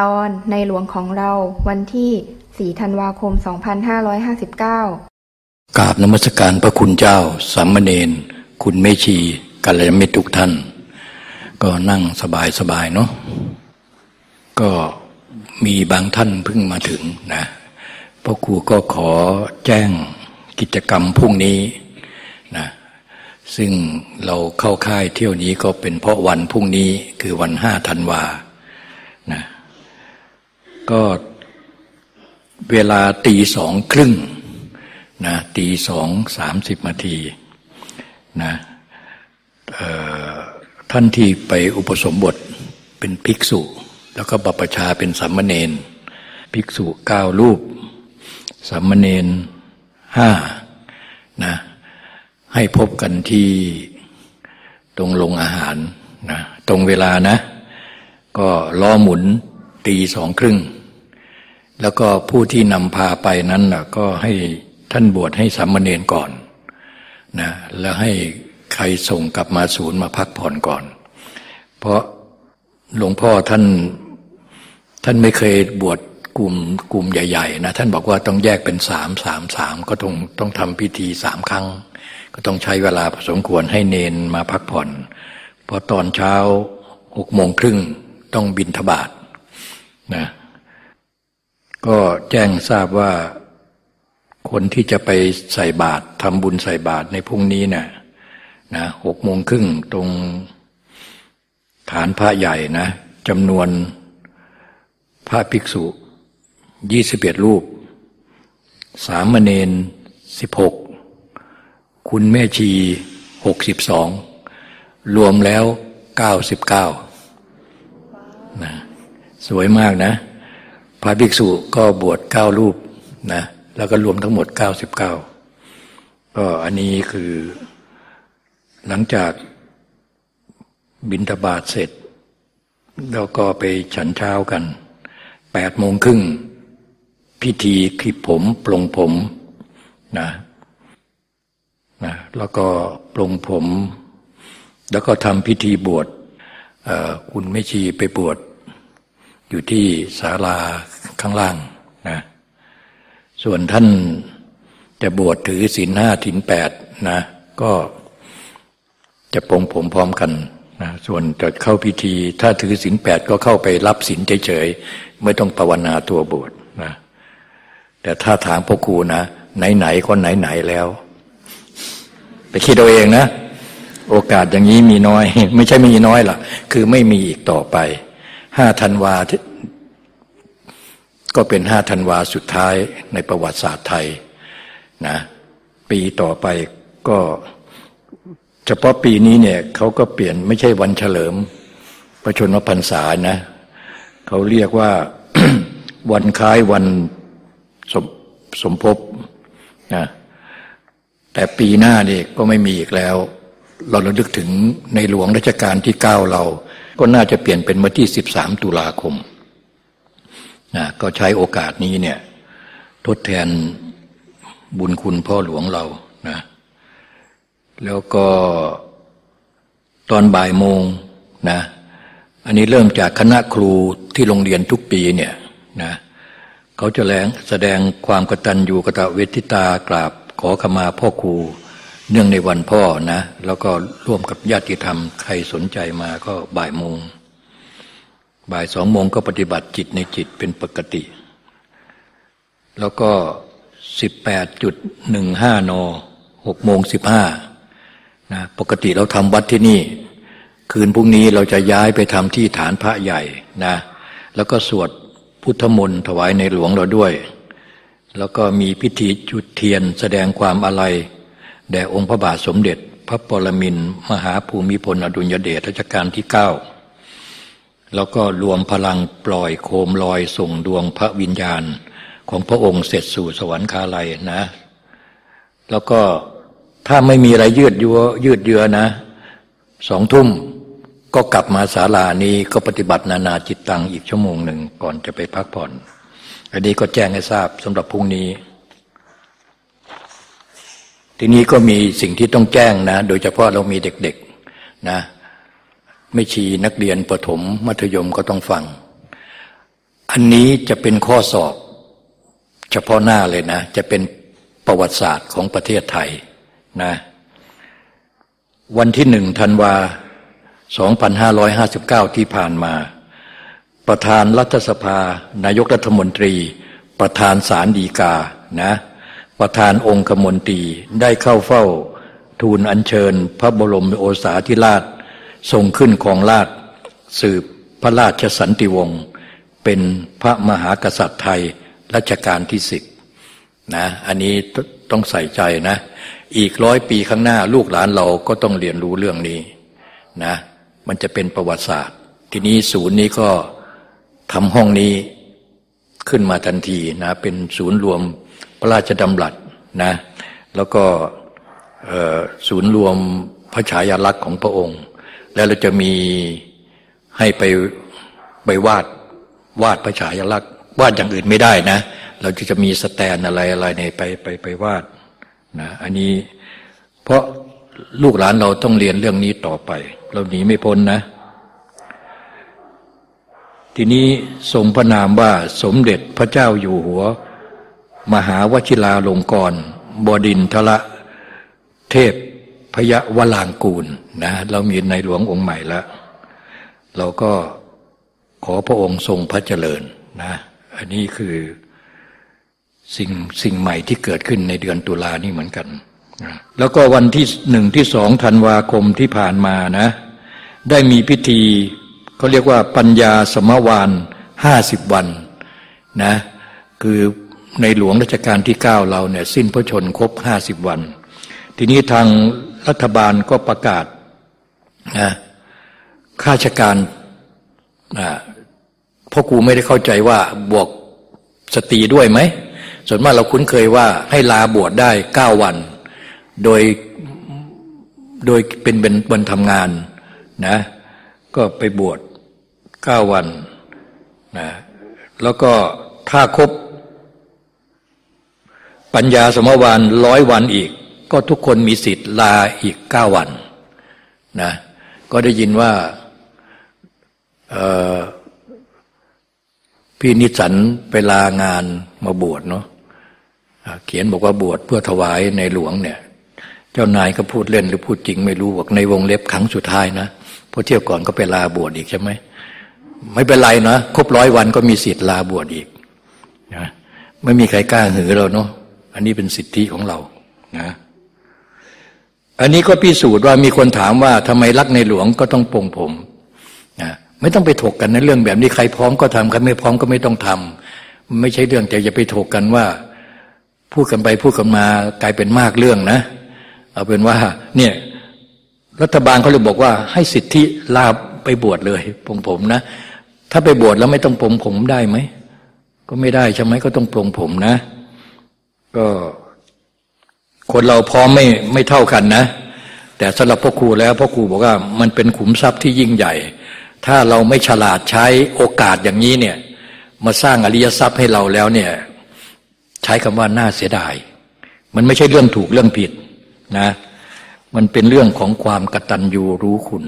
ตอนในหลวงของเราวันที่ 4 ธันวาคม 2559 กราบนมัสการพระคุณเจ้าสามเณรคุณเมชีกัลยาณมิตรทุกท่าน ก็นั่งสบายสบายเนาะก็มีบางท่านเพิ่งมาถึงนะพ่อครูก็ขอแจ้งกิจกรรมพรุ่งนี้นะซึ่งเราเข้าค่ายเที่ยวนี้ก็เป็นเพราะวันพรุ่งนี้คือวันห้าธันวานะ ก็เวลาตีสองครึ่งนะตีสองสามสิบนาทีนะท่านที่ไปอุปสมบทเป็นภิกษุ แล้วก็บัพชาเป็นสัมมเนนภิกษุเก้ารูปสัมมเนนห้านะให้พบกันที่ตรงลงอาหารนะตรงเวลานะ ก็ล้อหมุนตีสองครึ่ง แล้วก็ผู้ที่นำพาไปนั้นนะก็ให้ท่านบวชให้สามเณรก่อนนะแล้วให้ใครส่งกลับมาศูนย์มาพักผ่อนก่อน เพราะหลวงพ่อท่านท่านไม่เคยบวชกลุ่มกลุ่มใหญ่ๆนะท่านบอกว่าต้องแยกเป็นสามสามสามก็ต้องต้องทำพิธีสามครั้ง ก็ต้องใช้เวลาพอสมควรให้เนนมาพักผ่อนพอตอนเช้าหกโมงครึ่งต้องบินทบาทนะ ก็แจ้งทราบว่าคนที่จะไปใส่บาตรทำบุญใส่บาตรในพรุ่งนี้นะนะหกโมงครึ่งตรงฐานพระใหญ่นะจำนวนพระภิกษุยี่สิบเอ็ดรูป สามเณรสิบหกคุณแม่ชีหกสิบสองรวมแล้วเก้าสิบเก้านะสวยมากนะ พระภิกษุก็บวชเก้ารูปนะแล้วก็รวมทั้งหมดเก้าสิบเก้าก็อันนี้คือหลังจากบินทบาทเสร็จ แล้วก็ไปฉันเช้ากันแปดโมงครึ่งพิธีคลิปผมปลงผมนะนะแล้วก็ปลงผม แล้วก็ทำพิธีบวชคุณไม่ชีไปบวช อยู่ที่ศาลาข้างล่างนะส่วนท่านจะบวชถือศีลห้าถินแปดนะก็จะปงผมพร้อมกันนะส่วนจะเข้าพิธี ถ้าถือศีลแปดก็เข้าไปรับศีลเฉยๆไม่ต้องภาวนาตัวบวชนะแต่ถ้าถามพ่อครูนะไหนๆก็ไหนๆแล้ว ไปคิดเอาเองนะ โอกาสอย่างนี้มีน้อย ไม่ใช่มีน้อยหรอกคือไม่มีอีกต่อไป ห้าธันวาก็เป็นห้าธันวาสุดท้ายในประวัติศาสตร์ไทยนะปีต่อไปก็เฉพาะปีนี้เนี่ยเขาก็เปลี่ยนไม่ใช่วันเฉลิม ประชนมพรรษานะเขาเรียกว่าวันคล้ายวันสมสมภพนะแต่ปีหน้านี่ก็ไม่มีอีกแล้ว เราระลึกถึงในหลวงรัชกาลที่เก้าเรา ก็น่าจะเปลี่ยนเป็นวันที่สิบสามตุลาคมนะก็ใช้โอกาสนี้เนี่ยทดแทนบุญคุณพ่อหลวงเรานะแล้วก็ตอนบ่ายโมงนะอันนี้เริ่มจากคณะครูที่โรงเรียนทุกปีเนี่ยนะเขาจะแงแสดงความกตัญญูกตเวทิตากราบขอขมาพ่อครู เนื่องในวันพ่อนะ แล้วก็ร่วมกับญาติธรรม ใครสนใจมาก็บ่ายโมง บ่ายสองโมงก็ปฏิบัติจิตในจิตเป็นปกติ แล้วก็สิบแปดจุดหนึ่งห้านหกโมงสิบห้านะปกติเราทำวัดที่นี่ คืนพรุ่งนี้เราจะย้ายไปทำที่ฐานพระใหญ่นะแล้วก็สวดพุทธมนต์ถวายในหลวงเราด้วย แล้วก็มีพิธีจุดเทียนแสดงความอาลัย แด่องค์พระบาทสมเด็จ พระปรมินมหาภูมิพลอดุลยเดชรัชกาลที่เก้าแล้วก็รวมพลังปล่อยโคมลอยส่งดวงพระวิญญาณ ของพระองค์เสร็จสู่สวรรคาลัยนะ แล้วก็ถ้าไม่มีอะไรยืดยัวยืดเยื้อนะสองทุ่มก็กลับมาศาลานี้ก็ปฏิบัตินานาจิตตังอีกชั่วโมงหนึ่งก่อนจะไปพักผ่อน อันนี้ก็แจ้งให้ทราบสำหรับพรุ่งนี้ ทีนี้ก็มีสิ่งที่ต้องแจ้งนะ โดยเฉพาะเรามีเด็กๆนะไม่ชีนักเรียนประถมมัธยมก็ต้องฟัง อันนี้จะเป็นข้อสอบ เฉพาะหน้าเลยนะ จะเป็นประวัติศาสตร์ของประเทศไทยนะวันที่หนึ่งธันวา 2559 ที่ผ่านมา ประธานรัฐสภา นายกรัฐมนตรี ประธานสารดีกานะ ประธานองคมนตรีได้เข้าเฝ้า ทูลอัญเชิญ พระบรมโอษาธิราช ทรงขึ้นของราช สืบพระราชสันติวงศ์เป็นพระมหากษัตริย์ไทยรัชกาลที่สิบนะอันนี้ต้องใส่ใจนะ อีกร้อยปีข้างหน้าลูกหลานเราก็ต้องเรียนรู้เรื่องนี้นะมันจะเป็นประวัติศาสตร์ ทีนี้ศูนย์นี้ก็ทำห้องนี้ขึ้นมาทันทีนะเป็นศูนย์รวม พระราชดำรัสนะแล้วก็ศูนย์รวมพระฉายาลักษณ์ของพระองค์ แล้วเราจะมีให้ไปไปวาดวาดพระฉายาลักษณ์วาดอย่างอื่นไม่ได้นะ เราจะจะมีสแตนอะไรอะไรในไปไปไปวาดนะอันนี้เพราะลูกหลานเราต้องเรียนเรื่องนี้ต่อไป เราหนีไม่พ้นนะ ทีนี้ทรงพระนามว่าสมเด็จพระเจ้าอยู่หัว มหาวชิราลงกรบดินทละเทพพยวลางกูลนะเรามีในหลวงองค์ใหม่แล้ว เราก็ขอพระองค์ทรงพระเจริญนะอันนี้คือสิ่งสิ่งใหม่ที่เกิดขึ้นในเดือนตุลานี่เหมือนกันนะแล้วก็วันที่หนึ่งที่สองธันวาคมที่ผ่านมานะ ได้มีพิธีเขาเรียกว่าปัญญาสมวานห้าสิบวันนะคือ ในหลวงรัชกาลที่เก้าเราเนี่ยสิ้นพระชนครบห้าสิบวัน ทีนี้ทางรัฐบาลก็ประกาศนะข้าราชการนะพ่อครูไม่ได้เข้าใจว่าบวกสตรีด้วยไหม ส่วนมากเราคุ้นเคยว่าให้ลาบวชได้เก้าวัน โดยโดยเป็นเป็นวันทำงานนะก็ไปบวชเก้าวันนะแล้วก็ถ้าครบ ปัญญาสมวานร้อยวันอีก ก็ทุกคนมีสิทธิ์ลาอีกเก้าวันนะก็ได้ยินว่าพี่นิสันไปลางานมาบวชเนาะเขียนบอกว่าบวชเพื่อถวายในหลวงเนี่ย เจ้านายก็พูดเล่นหรือพูดจริงไม่รู้บอกในวงเล็บครั้งสุดท้ายนะเพราะเที่ยวก่อนก็ไปลาบวชอีกใช่ไหมไม่เป็นไรนะครบร้อยวันก็มีสิทธิ์ลาบวชอีกนะไม่มีใครกล้าหือเราเนาะ อันนี้เป็นสิทธิของเรานะอันนี้ก็พิสูจน์ว่ามีคนถามว่าทำไมรักในหลวงก็ต้องปงผมนะไม่ต้องไปถกกันในเรื่องแบบนี้ใครพร้อมก็ทำใครไม่พร้อมก็ไม่ต้องทำไม่ใช่เรื่องแต่อย่าไปถกกันว่า พูดกันไปพูดกันมากลายเป็นมากเรื่องนะ เอาเป็นว่าเนี่ยรัฐบาลเขาเลยบอกว่า ให้สิทธิลาไปบวชเลยปงผมนะ ถ้าไปบวชแล้วไม่ต้องปงผมได้ไหมก็ไม่ได้ใช่ไหมก็ต้องปลงผมนะ ก็คนเราพร้อมไม่ไม่เท่ากันนะ แต่สำหรับพ่อครูแล้วพ่อครูบอกว่ามันเป็นขุมทรัพย์ที่ยิ่งใหญ่ ถ้าเราไม่ฉลาดใช้โอกาสอย่างนี้เนี่ยมาสร้างอริยทรัพย์ให้เราแล้วเนี่ยใช้คำว่าน่าเสียดาย มันไม่ใช่เรื่องถูกเรื่องผิดนะมันเป็นเรื่องของความกตัญญูรู้คุณ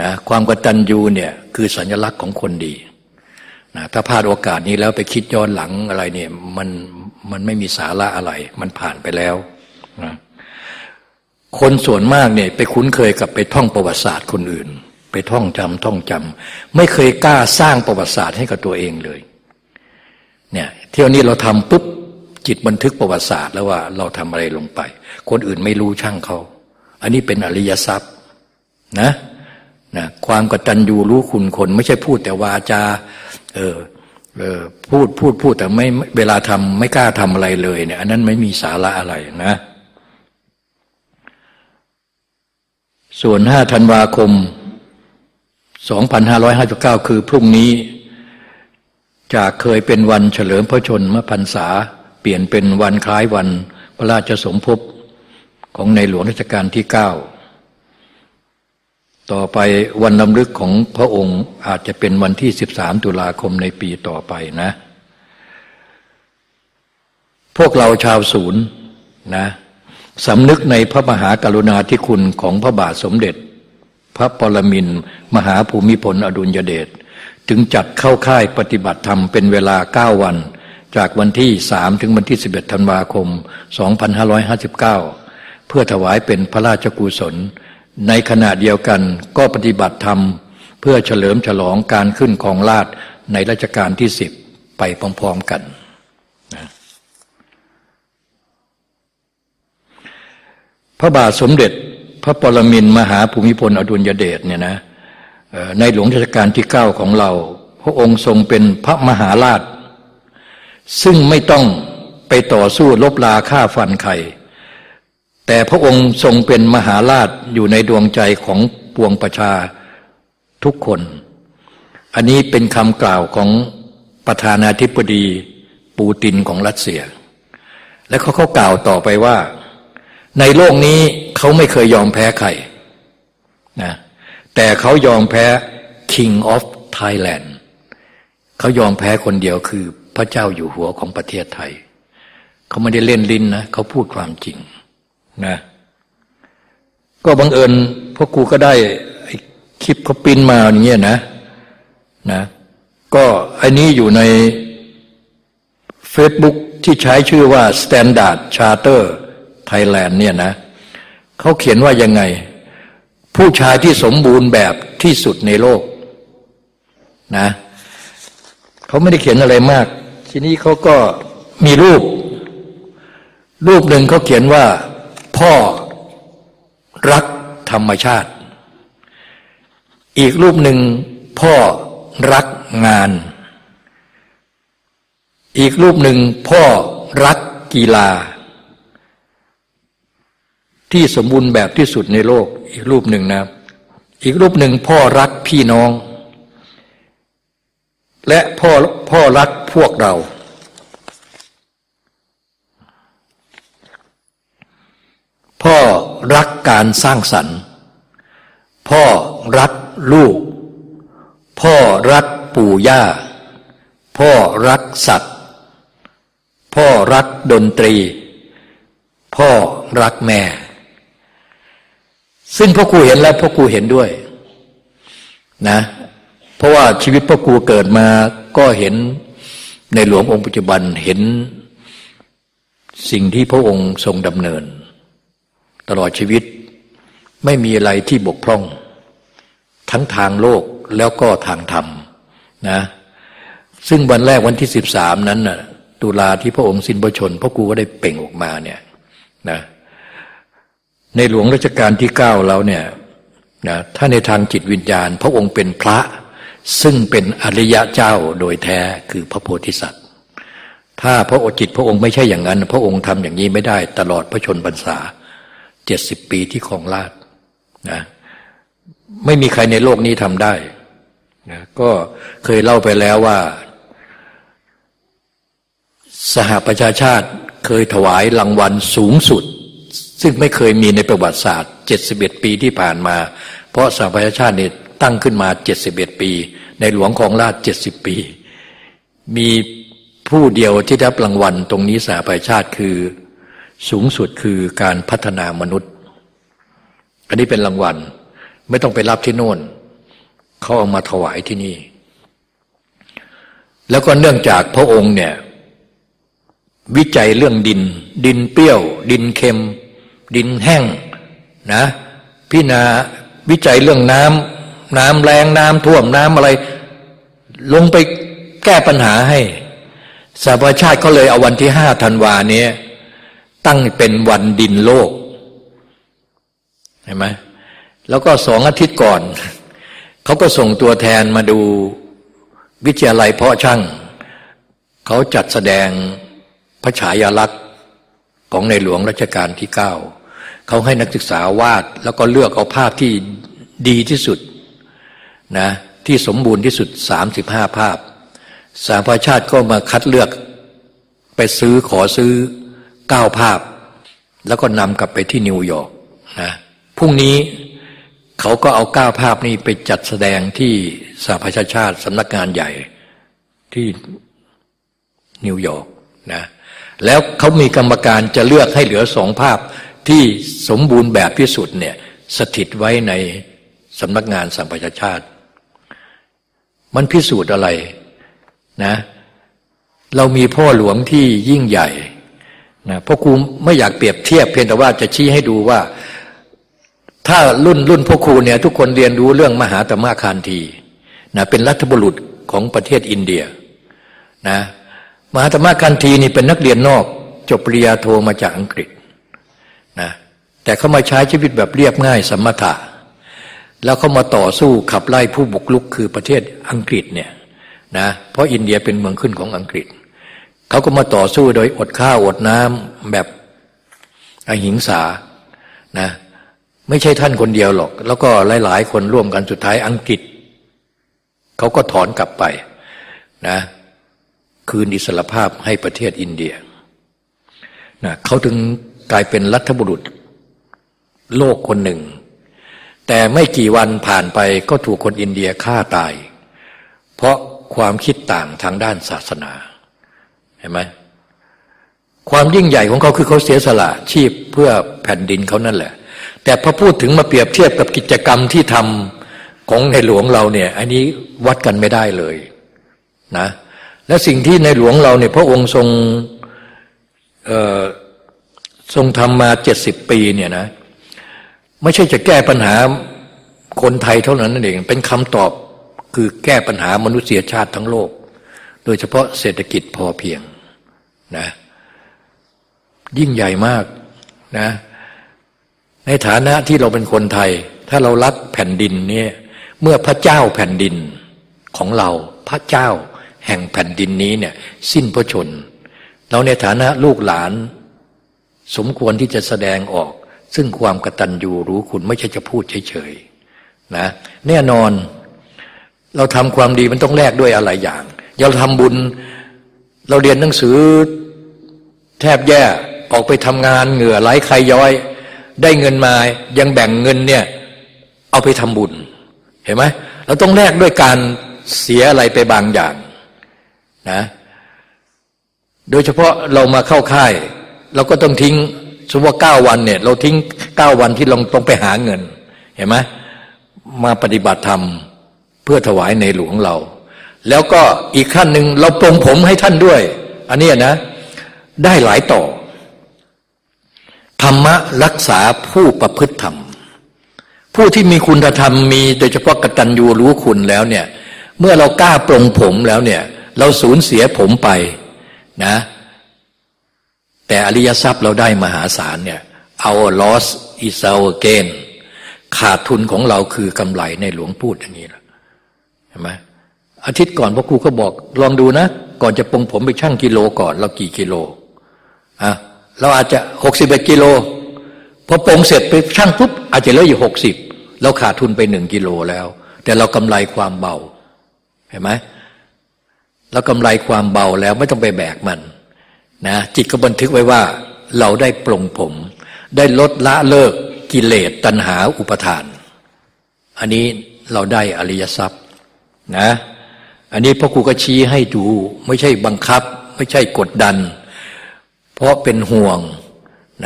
นะความกตัญญูเนี่ยคือสัญลักษณ์ของคนดีนะถ้าพลาดโอกาสนี้แล้วไปคิดย้อนหลังอะไรเนี่ยมัน มันไม่มีสาระอะไร มันผ่านไปแล้วนะคนส่วนมากเนี่ยไปคุ้นเคยกับไปท่องประวัติศาสตร์คนอื่น ไปท่องจำท่องจำไม่เคยกล้าสร้างประวัติศาสตร์ให้กับตัวเองเลยเนี่ยเที่ยวนี้เราทำปุ๊บจิตบันทึกประวัติศาสตร์แล้วว่าเราทำอะไรลงไป คนอื่นไม่รู้ช่างเขา อันนี้เป็นอริยทรัพย์นะนะความกตัญญูรู้คุณคน ไม่ใช่พูดแต่วาจาเออ เออพูดพูดพูดแต่ไม่เวลาทำไม่กล้าทำอะไรเลยเนี่ยอันนั้นไม่มีสาระอะไรนะ ส่วนห้าธันวาคมสองพันห้าร้อยห้าสิบเก้าคือพรุ่งนี้ จากเคยเป็นวันเฉลิมพระชนมพรรษา เปลี่ยนเป็นวันคล้ายวันพระราชสมภพของในหลวงรัชกาลที่เก้า ต่อไปวันลำลึกของพระองค์อาจจะเป็นวันที่ 13 ตุลาคมในปีต่อไปนะ พวกเราชาวศูนย์นะสำนึกในพระมหากรุณาธิคุณของพระบาทสมเด็จ พระปรมินมหาภูมิพลอดุลยเดชจึงจัดเข้าค่ายปฏิบัติธรรมเป็นเวลาเก้าวัน จากวันที่สามถึงวันที่สิบเอ็ดธันวาคมสองพันห้าร้อยห้าสิบเก้าเพื่อถวายเป็นพระราชกุศล ในขณะเดียวกันก็ปฏิบัติธรรม เพื่อเฉลิมฉลองการขึ้นของราชในรัชกาลที่สิบไปพร้อมๆกันพระบาทสมเด็จพระปรมินมหาภูมิพลอดุลยเดชเนี่ยนะในหลวงรัชกาลที่เก้าของเรา พระองค์ทรงเป็นพระมหาราช ซึ่งไม่ต้องไปต่อสู้ลบลาฆ่าฟันใคร แต่พระองค์ทรงเป็นมหาราชอยู่ในดวงใจของปวงประชาทุกคน อันนี้เป็นคำกล่าวของประธานาธิบดีปูตินของรัสเซีย และเขาเขากล่าวต่อไปว่า ในโลกนี้เขาไม่เคยยอมแพ้ใครนะแต่เขายอมแพ้ King of Thailand เขายอมแพ้คนเดียวคือพระเจ้าอยู่หัวของประเทศไทย เขาไม่ได้เล่นลิ้นนะเขาพูดความจริง นะก็บังเอิญพวกกูก็ได้คลิปเขาปิ้นมาอย่างเงี้ยนะนะ ก็อันนี้อยู่ใน Facebook ที่ใช้ชื่อว่า Standard Charter Thailand เนี่ยนะเขาเขียนว่ายังไง ผู้ชายที่สมบูรณ์แบบที่สุดในโลกนะเขาไม่ได้เขียนอะไรมาก ทีนี้เขาก็มีรูป รูปหนึ่งเขาเขียนว่า พ่อรักธรรมชาติ อีกรูปหนึ่งพ่อรักงาน อีกรูปหนึ่งพ่อรักกีฬา ที่สมบูรณ์แบบที่สุดในโลกอีกรูปหนึ่งนะ อีกรูปหนึ่งพ่อรักพี่น้อง และพ่อพ่อรักพวกเรา พ่อรักการสร้างสรรค์ พ่อรักลูก พ่อรักปู่ย่า พ่อรักสัตว์ พ่อรักดนตรี พ่อรักแม่ ซึ่งพ่อครูเห็นแล้วพ่อครูเห็นด้วยนะเพราะว่าชีวิตพ่อครูเกิดมาก็เห็นในหลวงองค์ปัจจุบันเห็นสิ่งที่พระองค์ทรงดำเนิน ตลอดชีวิต ไม่มีอะไรที่บกพร่อง ทั้งทางโลกแล้วก็ทางธรรมนะซึ่งวันแรกวันที่สิบสามนั้นน่ะตุลาที่พระองค์สิ้นพระชนพระกูก็ได้เป่งออกมาเนี่ยนะในหลวงรัชกาลที่เก้าเราเนี่ยนะถ้าในทางจิตวิญญาณ พระองค์เป็นพระซึ่งเป็นอริยะเจ้าโดยแท้คือพระโพธิสัตว์ ถ้าพระโอจิตพระองค์ไม่ใช่อย่างนั้น พระองค์ทำอย่างนี้ไม่ได้ตลอดพระชนพรรษา เจ็ดสิบปีที่ครองราชนะไม่มีใครในโลกนี้ทำได้นะก็เคยเล่าไปแล้วว่า สหประชาชาติเคยถวายรางวัลสูงสุด ซึ่งไม่เคยมีในประวัติศาสตร์เจ็ดสิบเอ็ดปีที่ผ่านมา เพราะสหประชาชาติเนี่ยตั้งขึ้นมาเจ็ดสิบเอ็ดปี ในหลวงของราชเจ็ดสิบปี มีผู้เดียวที่ได้รางวัลตรงนี้สหประชาชาติคือ สูงสุดคือการพัฒนามนุษย์ อันนี้เป็นรางวัล ไม่ต้องไปรับที่โน่นเขาเอามาถวายที่นี่ แล้วก็เนื่องจากพระองค์เนี่ยวิจัยเรื่องดิน ดินเปรี้ยว ดินเค็ม ดินแห้งนะพินาวิจัยเรื่องน้ำน้ำแรงน้ำท่วมน้ำอะไร ลงไปแก้ปัญหาให้สหปชาติเขาเลยเอาวันที่ห้าธันวาเนี้ย ตั้งเป็นวันดินโลก เห็นไหมแล้วก็สองอาทิตย์ก่อน เขาก็ส่งตัวแทนมาดูวิทยาลัยเพาะช่าง เขาจัดแสดงพระฉายาลักษณ์ของในหลวงรัชกาลที่เก้าเขาให้นักศึกษาวาด แล้วก็เลือกเอาภาพที่ดีที่สุดนะที่สมบูรณ์ที่สุดสามสิบห้าภาพ สาภาชาติก็มาคัดเลือกไปซื้อขอซื้อ เก้าภาพ แล้วก็นำกลับไปที่นิวยอร์กนะพรุ่งนี้เขาก็เอาเก้าภาพนี้ไปจัดแสดงที่สหประชาชาติสำนักงานใหญ่ที่นิวยอร์กนะแล้วเขามีกรรมการจะเลือกให้เหลือสองภาพที่สมบูรณ์แบบที่สุดเนี่ยสถิตไว้ในสำนักงานสหประชาชาติ มันพิสูจน์อะไรนะ เรามีพ่อหลวงที่ยิ่งใหญ่ นะพ่อครูไม่อยากเปรียบเทียบเพียงแต่ว่าจะชี้ให้ดูว่า ถ้ารุ่นรุ่นพ่อครูเนี่ยทุกคนเรียนรู้เรื่องมหาตมะคานทีนะเป็นรัฐบุรุษของประเทศอินเดียนะมหาตมะคานทีนี่เป็นนักเรียนนอกจบปริญญาโทมาจากอังกฤษนะแต่เขามาใช้ชีวิตแบบเรียบง่ายสมถะ แล้วเขามาต่อสู้ขับไล่ผู้บุกลุกคือประเทศอังกฤษเนี่ยนะเพราะอินเดียเป็นเมืองขึ้นของอังกฤษ เขาก็มาต่อสู้โดยอดข้าวอดน้ำแบบอหิงสานะไม่ใช่ท่านคนเดียวหรอก แล้วก็หลาย ๆ คนร่วมกันสุดท้ายอังกฤษ เขาก็ถอนกลับไปนะคืนอิสรภาพให้ประเทศอินเดียนะเขาถึงกลายเป็นรัฐบุรุษโลกคนหนึ่ง แต่ไม่กี่วันผ่านไปก็ถูกคนอินเดียฆ่าตาย เพราะความคิดต่างทางด้านศาสนา ห็นไหมความยิ่งใหญ่ของเขาคือเขาเสียสละชีพเพื่อแผ่นดินเขานั่นแหละ แต่พอพูดถึงมาเปรียบเทียบกับกิจกรรมที่ทำของในหลวงเราเนี่ย อันนี้วัดกันไม่ได้เลยนะ และสิ่งที่ในหลวงเราเนี่ย พระองค์ทรงทรงทำมาเจ็ดสิบปีเนี่ยนะ ไม่ใช่จะแก้ปัญหาคนไทยเท่านั้นนั่นเอง เป็นคำตอบคือแก้ปัญหามนุษยชาติทั้งโลก โดยเฉพาะเศรษฐกิจพอเพียง นะยิ่งใหญ่มากนะในฐานะที่เราเป็นคนไทย ถ้าเรารักแผ่นดินเนี่ยเมื่อพระเจ้าแผ่นดินของเราพระเจ้าแห่งแผ่นดินนี้เนี่ยสิ้นพระชน เราในฐานะลูกหลาน สมควรที่จะแสดงออก ซึ่งความกตัญญูรู้คุณไม่ใช่จะพูดเฉยๆนะแน่นอนเราทำความดีมันต้องแลกด้วยอะไรอย่าง เราทำบุญ เราเรียนหนังสือแทบแย่ออกไปทำงานเหงื่อไหลใครย้อย ได้เงินมายังแบ่งเงินเนี่ยเอาไปทำบุญ เห็นไหมเราต้องแลกด้วยการเสียอะไรไปบางอย่างนะโดยเฉพาะเรามาเข้าค่าย เราก็ต้องทิ้งสมมติว่าเก้าวันเนี่ย เราทิ้งเก้าวันที่เราต้องไปหาเงิน เห็นไหมมาปฏิบัติธรรมเพื่อถวายในหลวงเรา แล้วก็อีกขั้นหนึ่งเราปรงผมให้ท่านด้วย อันนี้นะ ได้หลายต่อ ธรรมะรักษาผู้ประพฤติธรรม ผู้ที่มีคุณธรรมมีโดยเฉพาะกตัญญูรู้คุณแล้วเนี่ย เมื่อเรากล้าปรงผมแล้วเนี่ย เราสูญเสียผมไปนะ แต่อริยทรัพย์เราได้มหาศาลเนี่ย our loss is our gain ขาดทุนของเราคือกำไรในหลวงพูดอย่างนี้ละเห็นไหม อาทิตย์ก่อนพ่อครูก็บอก ลองดูนะ ก่อนจะปรงผมไปชั่งกิโลก่อนเรากี่กิโลอะเราอาจจะหกสิบเอ็ดกิโลพอปรงเสร็จไปชั่งปุ๊บอาจจะเหลืออยู่หกสิบเราขาดทุนไปหนึ่งกิโลแล้ว แต่เรากำไรความเบาเห็นไหมเรากำไรความเบาแล้วไม่ต้องไปแบกมันนะจิตก็บันทึกไว้ว่า เราได้ปรงผม ได้ลดละเลิกกิเลสตัณหาอุปทาน อันนี้เราได้อริยทรัพย์นะ อันนี้พ่อครูก็ชี้ให้ดู ไม่ใช่บังคับ ไม่ใช่กดดัน เพราะเป็นห่วง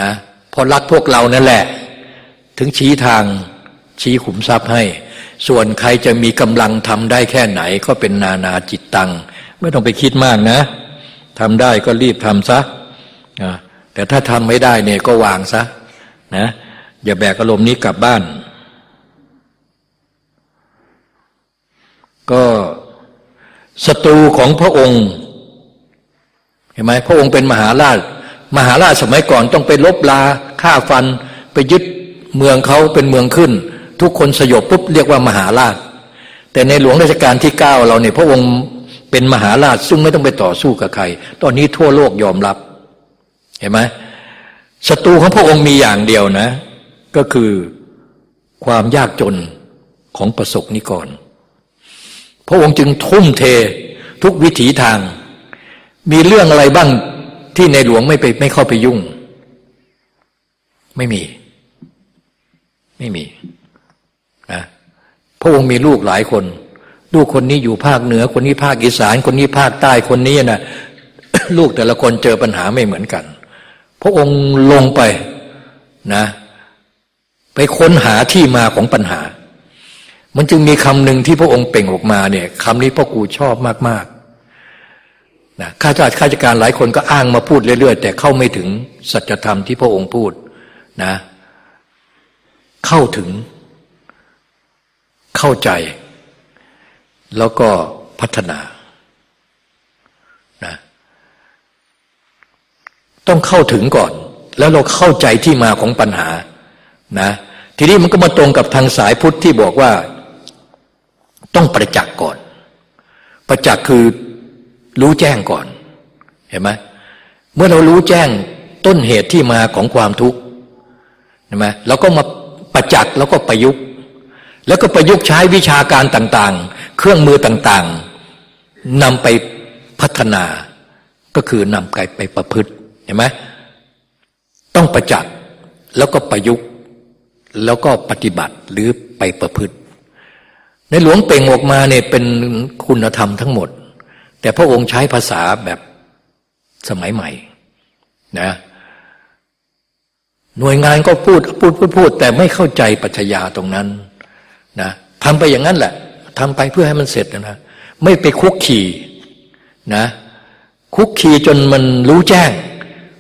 นะเพราะรักพวกเรานั่นแหละ ถึงชี้ทางชี้ขุมทรัพย์ให้ ส่วนใครจะมีกำลังทำได้แค่ไหนก็เป็นนานาจิตตัง ไม่ต้องไปคิดมากนะทำได้ก็รีบทำซะแต่ถ้าทำไม่ได้เนี่ยก็วางซะนะอย่าแบกอารมณ์นี้กลับบ้าน ก็ ศัตรูของพระองค์ เห็นไหมพระองค์เป็นมหาราช มหาราชสมัยก่อนต้องไปลบลาฆ่าฟัน ไปยึดเมืองเขาเป็นเมืองขึ้น ทุกคนสยบปุ๊บเรียกว่ามหาราช แต่ในหลวงราชการที่เก้าเราเนี่ยพระองค์เป็นมหาราชซึ่งไม่ต้องไปต่อสู้กับใคร ตอนนี้ทั่วโลกยอมรับ เห็นไหมศัตรูของพระองค์มีอย่างเดียวนะ ก็คือความยากจนของประสบนิกร พระองค์จึงทุ่มเททุกวิถีทาง มีเรื่องอะไรบ้างที่ในหลวงไม่ไปไม่เข้าไปยุ่ง ไม่มี ไม่มีนะพระองค์มีลูกหลายคน ลูกคนนี้อยู่ภาคเหนือ คนนี้ภาคอีสาน คนนี้ภาคใต้คนนี้นะลูกแต่ละคนเจอปัญหาไม่เหมือนกัน พระองค์ลงไปนะ ไปค้นหาที่มาของปัญหา มันจึงมีคำหนึ่งที่พระองค์เป่งออกมาเนี่ยคำนี้พ่อครูชอบมากๆนะข้าราชข้าราชการหลายคนก็อ้างมาพูดเรื่อยๆ แต่เข้าไม่ถึงสัจธรรมที่พระองค์พูดนะเข้าถึง เข้าใจ แล้วก็พัฒนานะต้องเข้าถึงก่อน แล้วเราเข้าใจที่มาของปัญหานะทีนี้มันก็มาตรงกับทางสายพุทธที่บอกว่า ต้องประจักษ์ก่อน ประจักษ์คือรู้แจ้งก่อน เห็นไหมเมื่อเรารู้แจ้งต้นเหตุที่มาของความทุกข์เห็นไหมเราก็มาประจักษ์แล้วก็ประยุกต์ แล้วก็ประยุกต์ใช้วิชาการต่างๆ เครื่องมือต่างๆนำไปพัฒนา ก็คือนำไปไปประพฤติเห็นไหมต้องประจักษ์แล้วก็ประยุกต์ แล้วก็ปฏิบัติหรือไปประพฤติ ในหลวงเป่งออกมาเนี่ยเป็นคุณธรรมทั้งหมด แต่พระองค์ใช้ภาษาแบบสมัยใหม่นะหน่วยงานก็พูดพูดพูดพูด แต่ไม่เข้าใจปัจจยาตรงนั้นนะทำไปอย่างนั้นแหละทำไปเพื่อให้มันเสร็จนะไม่ไปคุกขี่นะคุกขี่จนมันรู้แจ้ง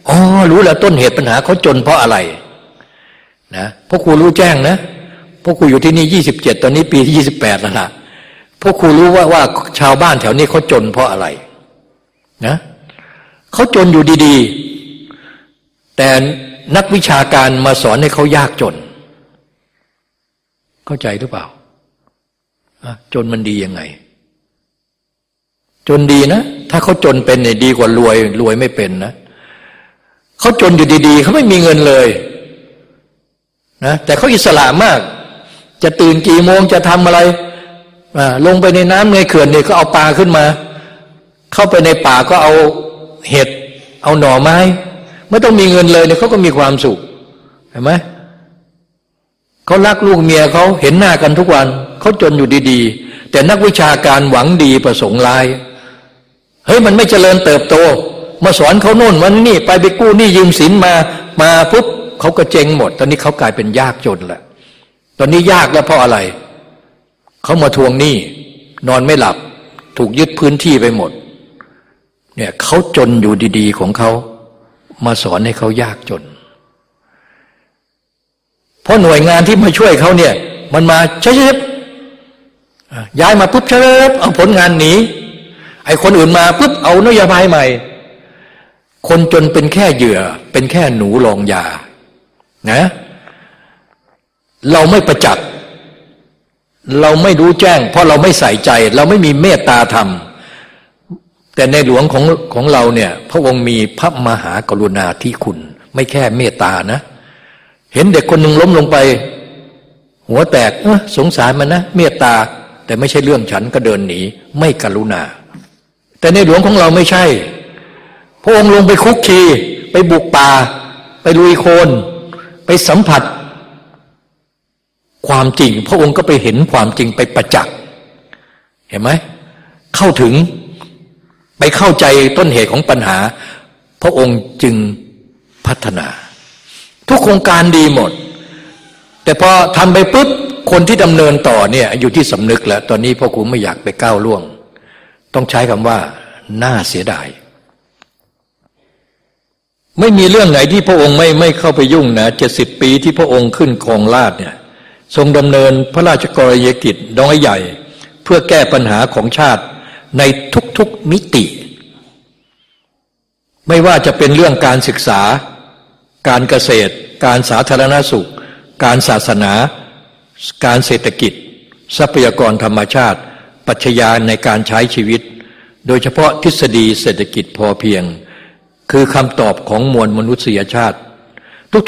อ๋อ รู้แล้วต้นเหตุปัญหาเขาจนเพราะอะไร นะพราะครูรู้แจ้งนะ พวกครูอยู่ที่นี่ยี่สิบเจ็ดตอนนี้ปีที่ยี่สิบแปดแล้วนะพวกครูรู้ว่าว่าชาวบ้านแถวนี้เขาจนเพราะอะไรนะเขาจนอยู่ดีๆ แต่นักวิชาการมาสอนให้เขายากจน เข้าใจหรือเปล่าจนมันดียังไง จนดีนะ ถ้าเขาจนเป็นเนี่ยดีกว่ารวยรวยไม่เป็นนะเขาจนอยู่ดีๆเขาไม่มีเงินเลยนะแต่เขาอิสระมาก จะตื่นกี่โมงจะทำอะไรลงไปในน้ำในเขื่อนเนี่ยก็เอาปลาขึ้นมา เข้าไปในป่าก็เอาเห็ด เอาหน่อไม้ ไม่ต้องมีเงินเลยเนี่ยเขาก็มีความสุขเห็นไหมเขารักลูกเมียเขาเห็นหน้ากันทุกวันเขาจนอยู่ดีๆ แต่นักวิชาการหวังดีประสงค์ร้ายเฮ้ยมันไม่เจริญเติบโต มาสอนเขาโน่นวันนี้ไปไปกู้หนี้ยืมสินมามาปุ๊บเขาก็เจงหมด ตอนนี้เขากลายเป็นยากจนแหละ ตอนนี้ยากแล้วเพราะอะไร เขามาทวงหนี้นอนไม่หลับ ถูกยึดพื้นที่ไปหมด เนี่ยเขาจนอยู่ดี ๆ ของเขามาสอนให้เขายากจน เพราะหน่วยงานที่มาช่วยเขาเนี่ย มันมาเฉยๆย้ายมาปุ๊บเฉยๆเอาผลงานหนีไอ้คนอื่นมาปุ๊บเอานโยบายใหม่ คนจนเป็นแค่เหยื่อ เป็นแค่หนูลองยานะ เราไม่ประจักษ์เราไม่รู้แจ้ง เพราะเราไม่ใส่ใจ เราไม่มีเมตตาธรรม แต่ในหลวงของของเราเนี่ยพระองค์มีพระมหากรุณาที่คุณ ไม่แค่เมตตานะ เห็นเด็กคนหนึ่งล้มลงไป หัวแตกสงสารมันนะ เมตตา แต่ไม่ใช่เรื่องฉันก็เดินหนี ไม่กรุณา แต่ในหลวงของเราไม่ใช่ พระองค์ลงไปคุกคี ไปบุกป่า ไปลุยโคลนไปสัมผัส ความจริง พระองค์ก็ไปเห็นความจริงไปประจักษ์เห็นไหมเข้าถึงไปเข้าใจต้นเหตุของปัญหา พระองค์จึงพัฒนา ทุกโครงการดีหมด แต่พอทำไปปุ๊บคนที่ดำเนินต่อเนี่ยอยู่ที่สำนึกแล้ว ตอนนี้พ่อครูไม่อยากไปก้าวล่วง ต้องใช้คำว่า น่าเสียดาย ไม่มีเรื่องไหนที่พระองค์ไม่ไม่เข้าไปยุ่งนะเจ็ดสิบปีที่พระองค์ขึ้นครองราชเนี่ย ทรงดำเนินพระราชกรณียกิจน้อยใหญ่ เพื่อแก้ปัญหาของชาติในทุกๆมิติ ไม่ว่าจะเป็นเรื่องการศึกษา การเกษตร การสาธารณสุข การศาสนา การเศรษฐกิจ ทรัพยากรธรรมชาติ ปัจจัยในการใช้ชีวิต โดยเฉพาะทฤษฎีเศรษฐกิจพอเพียง คือคำตอบของมวลมนุษยชาติ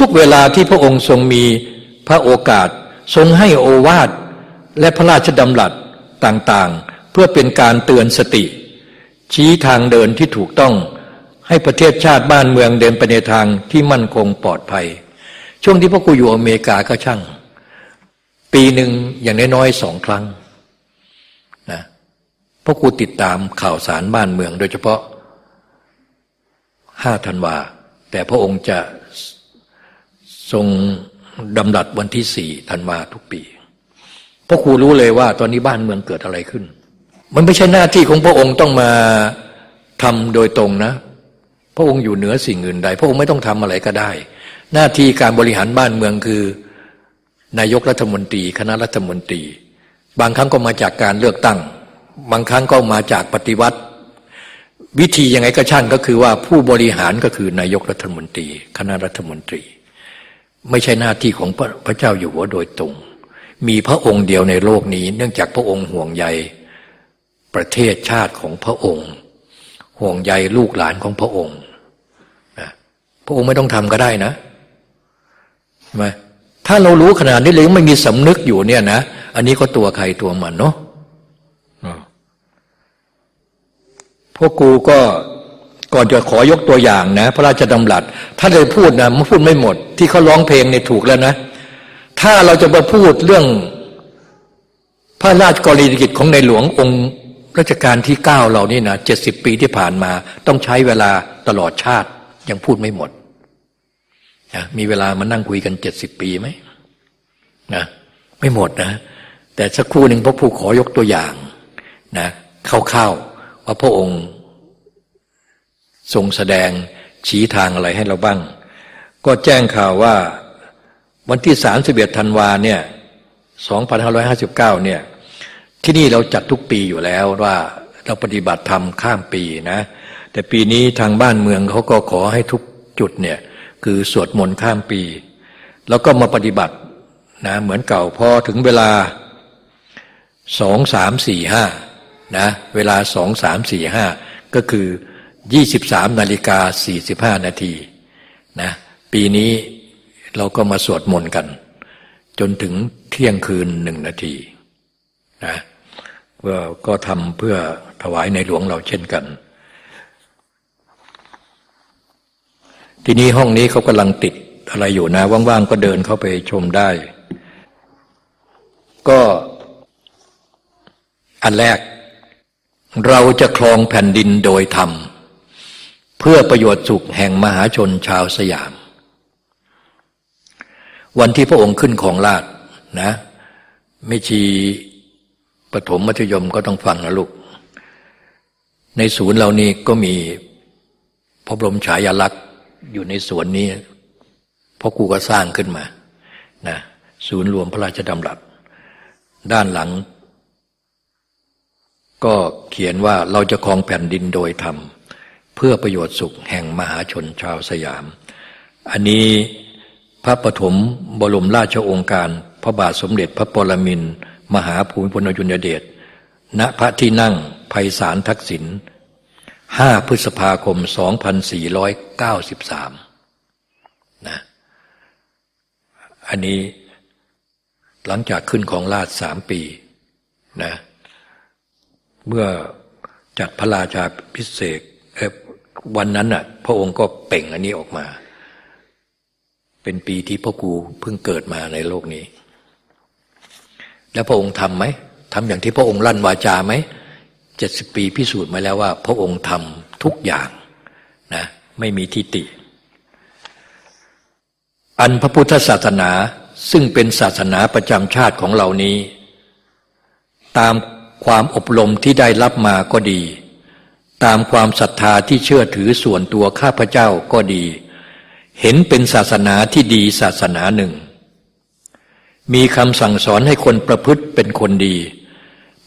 ทุกๆเวลาที่พระองค์ทรงมีพระโอกาส ทรงให้โอวาทและพระราชดำรัสต่างๆ เพื่อเป็นการเตือนสติ ชี้ทางเดินที่ถูกต้อง ให้ประเทศชาติบ้านเมืองเดินไปในทางที่มั่นคงปลอดภัย ช่วงที่พ่อครูอยู่อเมริกาก็ช่าง ปีหนึ่งอย่างน้อยๆสองครั้งนะพ่อครูติดตามข่าวสารบ้านเมือง โดยเฉพาะห้าธันวาแต่พระองค์จะทรง ดำรัสวันที่สี่ธันวาทุกปีพราะครูรู้เลยว่าตอนนี้บ้านเมืองเกิดอะไรขึ้น มันไม่ใช่หน้าที่ของพระองค์ต้องมาทำโดยตรงนะ พระองค์อยู่เหนือสิ่งอื่นใด พระองค์ไม่ต้องทำอะไรก็ได้ หน้าที่การบริหารบ้านเมืองคือ นายกรัฐมนตรี คณะรัฐมนตรี บางครั้งก็มาจากการเลือกตั้ง บางครั้งก็มาจากปฏิวัติ วิธียังไงก็ช่างก็คือว่าผู้บริหารก็คือนายกรัฐมนตรี คณะรัฐมนตรี ไม่ใช่หน้าที่ของพระเจ้าอยู่หัวโดยตรง มีพระองค์เดียวในโลกนี้ เนื่องจากพระองค์ห่วงใยประเทศชาติของพระองค์ ห่วงใยลูกหลานของพระองค์พระองค์ไม่ต้องทำก็ได้นะไหมถ้าเรารู้ขนาดนี้เลยไม่มีสำนึกอยู่เนี่ยนะ อันนี้ก็ตัวใครตัวมันเนาะพวกกูก็ ก่อนจะขอยกตัวอย่างนะ พระราชดำรัสถ้าเลยพูดนะมันพูดไม่หมด ที่เขาร้องเพลงเนี่ยถูกแล้วนะ ถ้าเราจะมาพูดเรื่อง พระราชกรณียกิจของในหลวงองค์รัชกาลที่เก้าเรานี่นะเจ็ดสิบปีที่ผ่านมา ต้องใช้เวลาตลอดชาติยังพูดไม่หมดนะมีเวลามานั่งคุยกันเจ็ดสิบปีไหมนะไม่หมดนะ แต่สักครู่หนึ่งพระผู้ขอยกตัวอย่างนะเข้าๆว่าพระองค์ ทรงแสดงชี้ทางอะไรให้เราบ้าง ก็แจ้งข่าวว่าวันที่สามสิบเอ็ดธันวาเนี่ยสองพันห้าร้อยห้าสิบเก้าเนี่ย ที่นี่เราจัดทุกปีอยู่แล้วว่าเราปฏิบัติธรรมข้ามปีนะ แต่ปีนี้ทางบ้านเมืองเขาก็ขอให้ทุกจุดเนี่ยคือสวดมนต์ข้ามปี แล้วก็มาปฏิบัตินะเหมือนเก่าพอถึงเวลาสองสามสี่ห้านะเวลาสองสามสี่ห้าก็คือ ยี่สิบสามนาฬิกาสี่สิบห้านาทีนะปีนี้เราก็มาสวดมนต์กัน จนถึงเที่ยงคืนหนึ่งนาทีนะว่าก็ทำเพื่อถวายในหลวงเราเช่นกัน ทีนี้ห้องนี้เขากำลังติดอะไรอยู่นะ ว่างๆก็เดินเข้าไปชมได้ ก็อันแรก เราจะครองแผ่นดินโดยธรรม เพื่อประโยชน์สุขแห่งมหาชนชาวสยาม วันที่พระองค์ขึ้นของราชนะไม่ชีปฐมมัธยมก็ต้องฟังนะลูก ในศูนย์เรานี่ก็มีพระบรมฉายาลักษณ์อยู่ในสวนนี้พ่อครูก็สร้างขึ้นมานะศูนย์รวมพระราชดำรัสด้านหลัง ก็เขียนว่าเราจะครองแผ่นดินโดยธรรม พื่อประโยชน์สุขแห่งมหาชนชาวสยาม อันนี้พระปฐมบรมราชองค์การ พระบาทสมเด็จพระปรมินมหาภูมิพลอดุลยเดช ณ พระที่นั่งภัยสารทักษิณห้าพฤษภาคม 2493 นะ อันนี้หลังจากขึ้นของราชสามปีนะ เมื่อจัดพระราชาพิเศษ วันนั้นน่ะ พระองค์ก็เป่งอันนี้ออกมา เป็นปีที่พ่อครูเพิ่งเกิดมาในโลกนี้ แล้วพระองค์ทำไหมทำอย่างที่พระองค์ลั่นวาจาไหมเจ็ดสิบปีพิสูจน์มาแล้วว่า พระองค์ทำทุกอย่างนะ ไม่มีทิฏฐิอันพระพุทธศาสนาซึ่งเป็นศาสนาประจำชาติของเหล่านี้ ตามความอบรมที่ได้รับมาก็ดี ตามความศรัทธาที่เชื่อถือส่วนตัวข้าพเจ้าก็ดี เห็นเป็นศาสนาที่ดีศาสนาหนึ่ง มีคำสั่งสอนให้คนประพฤติเป็นคนดี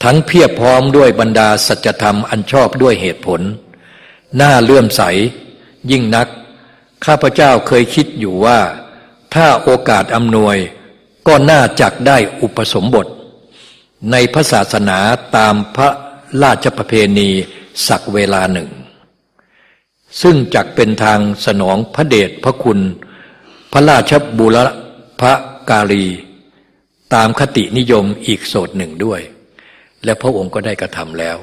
ทั้งเพียบพร้อมด้วยบรรดาสัจธรรมอันชอบด้วยเหตุผล น่าเลื่อมใส ยิ่งนัก ข้าพเจ้าเคยคิดอยู่ว่า ถ้าโอกาสอำนวยก็น่าจักได้อุปสมบท ในพระศาสนาตามพระราชประเพณี สักเวลาหนึ่ง ซึ่งจักเป็นทางสนองพระเดชพระคุณ พระราชบุรพระกาลี ตามคตินิยมอีกโสดหนึ่งด้วย และพระองค์ก็ได้กระทำแล้ว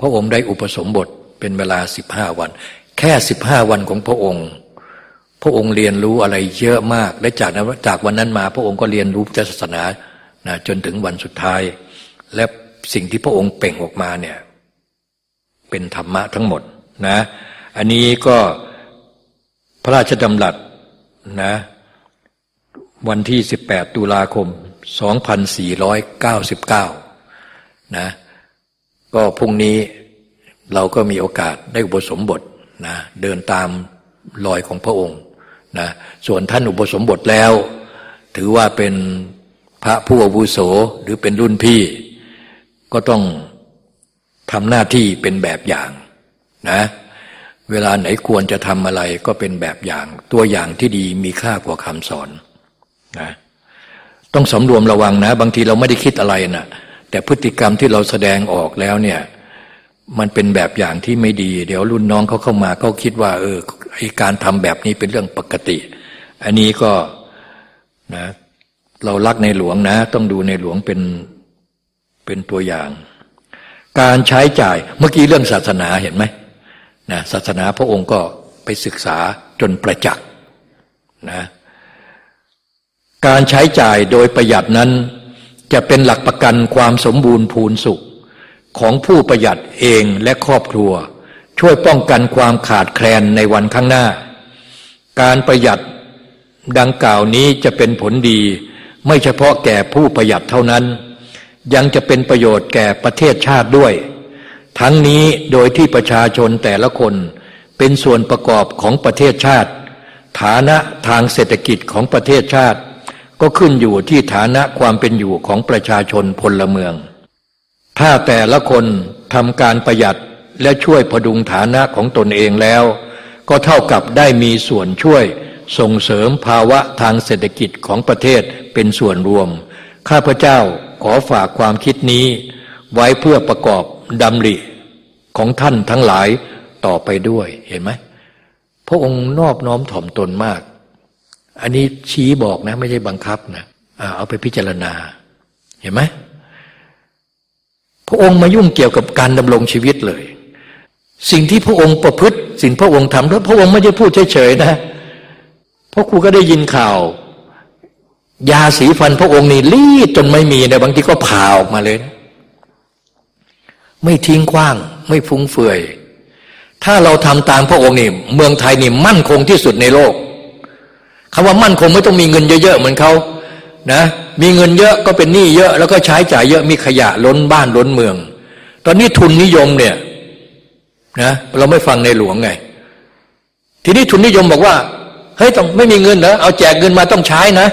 พระองค์ได้อุปสมบทเป็นเวลาสิบห้าวัน แค่สิบห้าวันของพระองค์ พระองค์เรียนรู้อะไรเยอะมาก และจากนั้นจากวันนั้นมา พระองค์ก็เรียนรู้ศาสนานะจนถึงวันสุดท้าย และสิ่งที่พระองค์เป่งออกมาเนี่ย เป็นธรรมะทั้งหมดนะอันนี้ก็พระราชดำรัสนะวันที่ 18 ตุลาคม 2499นะก็พรุ่งนี้เราก็มีโอกาสได้อุปสมบทนะเดินตามรอยของพระองค์นะส่วนท่านอุปสมบทแล้ว ถือว่าเป็นพระผู้อาวุโสหรือเป็นรุ่นพี่ ก็ต้อง ทำหน้าที่เป็นแบบอย่างนะเวลาไหนควรจะทำอะไรก็เป็นแบบอย่าง ตัวอย่างที่ดีมีค่ากว่าคำสอนนะต้องสำรวมระวังนะ บางทีเราไม่ได้คิดอะไรนะแต่พฤติกรรมที่เราแสดงออกแล้วเนี่ยมันเป็นแบบอย่างที่ไม่ดี เดี๋ยวรุ่นน้องเขาเข้ามาเขาคิดว่า เออไอการทำแบบนี้เป็นเรื่องปกติ อันนี้ก็นะเรารักในหลวงนะ ต้องดูในหลวงเป็นเป็นตัวอย่าง การใช้จ่ายเมื่อกี้เรื่องศาสนาเห็นไหมนะศาสนาพระองค์ก็ไปศึกษาจนประจักษ์นะการใช้จ่ายโดยประหยัดนั้น จะเป็นหลักประกันความสมบูรณ์พูนสุข ของผู้ประหยัดเองและครอบครัว ช่วยป้องกันความขาดแคลนในวันข้างหน้า การประหยัดดังกล่าวนี้จะเป็นผลดี ไม่เฉพาะแก่ผู้ประหยัดเท่านั้น ยังจะเป็นประโยชน์แก่ประเทศชาติด้วย ทั้งนี้โดยที่ประชาชนแต่ละคนเป็นส่วนประกอบของประเทศชาติ ฐานะทางเศรษฐกิจของประเทศชาติ ก็ขึ้นอยู่ที่ฐานะความเป็นอยู่ของประชาชนพลเมือง ถ้าแต่ละคนทำการประหยัดและช่วยพดุงฐานะของตนเองแล้ว ก็เท่ากับได้มีส่วนช่วยส่งเสริมภาวะทางเศรษฐกิจของประเทศเป็นส่วนรวม ข้าพเจ้า ขอฝากความคิดนี้ ไว้เพื่อประกอบดำริของท่านทั้งหลายต่อไปด้วยเห็นไหมพระองค์นอบน้อมถ่อมตนมาก อันนี้ชี้บอกนะ ไม่ใช่บังคับนะเอาไปพิจารณา เห็นไหมพระองค์มายุ่งเกี่ยวกับการดำรงชีวิตเลย สิ่งที่พระองค์ประพฤติ สิ่งพระองค์ทำแล้วพระองค์ไม่ได้พูดเฉยๆนะเพราะครูก็ได้ยินข่าว ยาสีฟันพระองค์นี่รีดจนไม่มีนะบางทีก็ผ่าออกมาเลยไม่ทิ้งกว้าง ไม่ฟุ้งเฟือย ถ้าเราทำตามพระองค์นี่เมืองไทยนี่มั่นคงที่สุดในโลกคำว่ามั่นคงไม่ต้องมีเงินเยอะๆเหมือนเขานะมีเงินเยอะก็เป็นหนี้เยอะแล้วก็ใช้จ่ายเยอะมีขยะล้นบ้านล้นเมือง ตอนนี้ทุนนิยมเนี่ยนะเราไม่ฟังในหลวงไง ทีนี้ทุนนิยมบอกว่าเฮ้ยต้องไม่มีเงินเหรอเอาแจกเงินมาต้องใช้นะ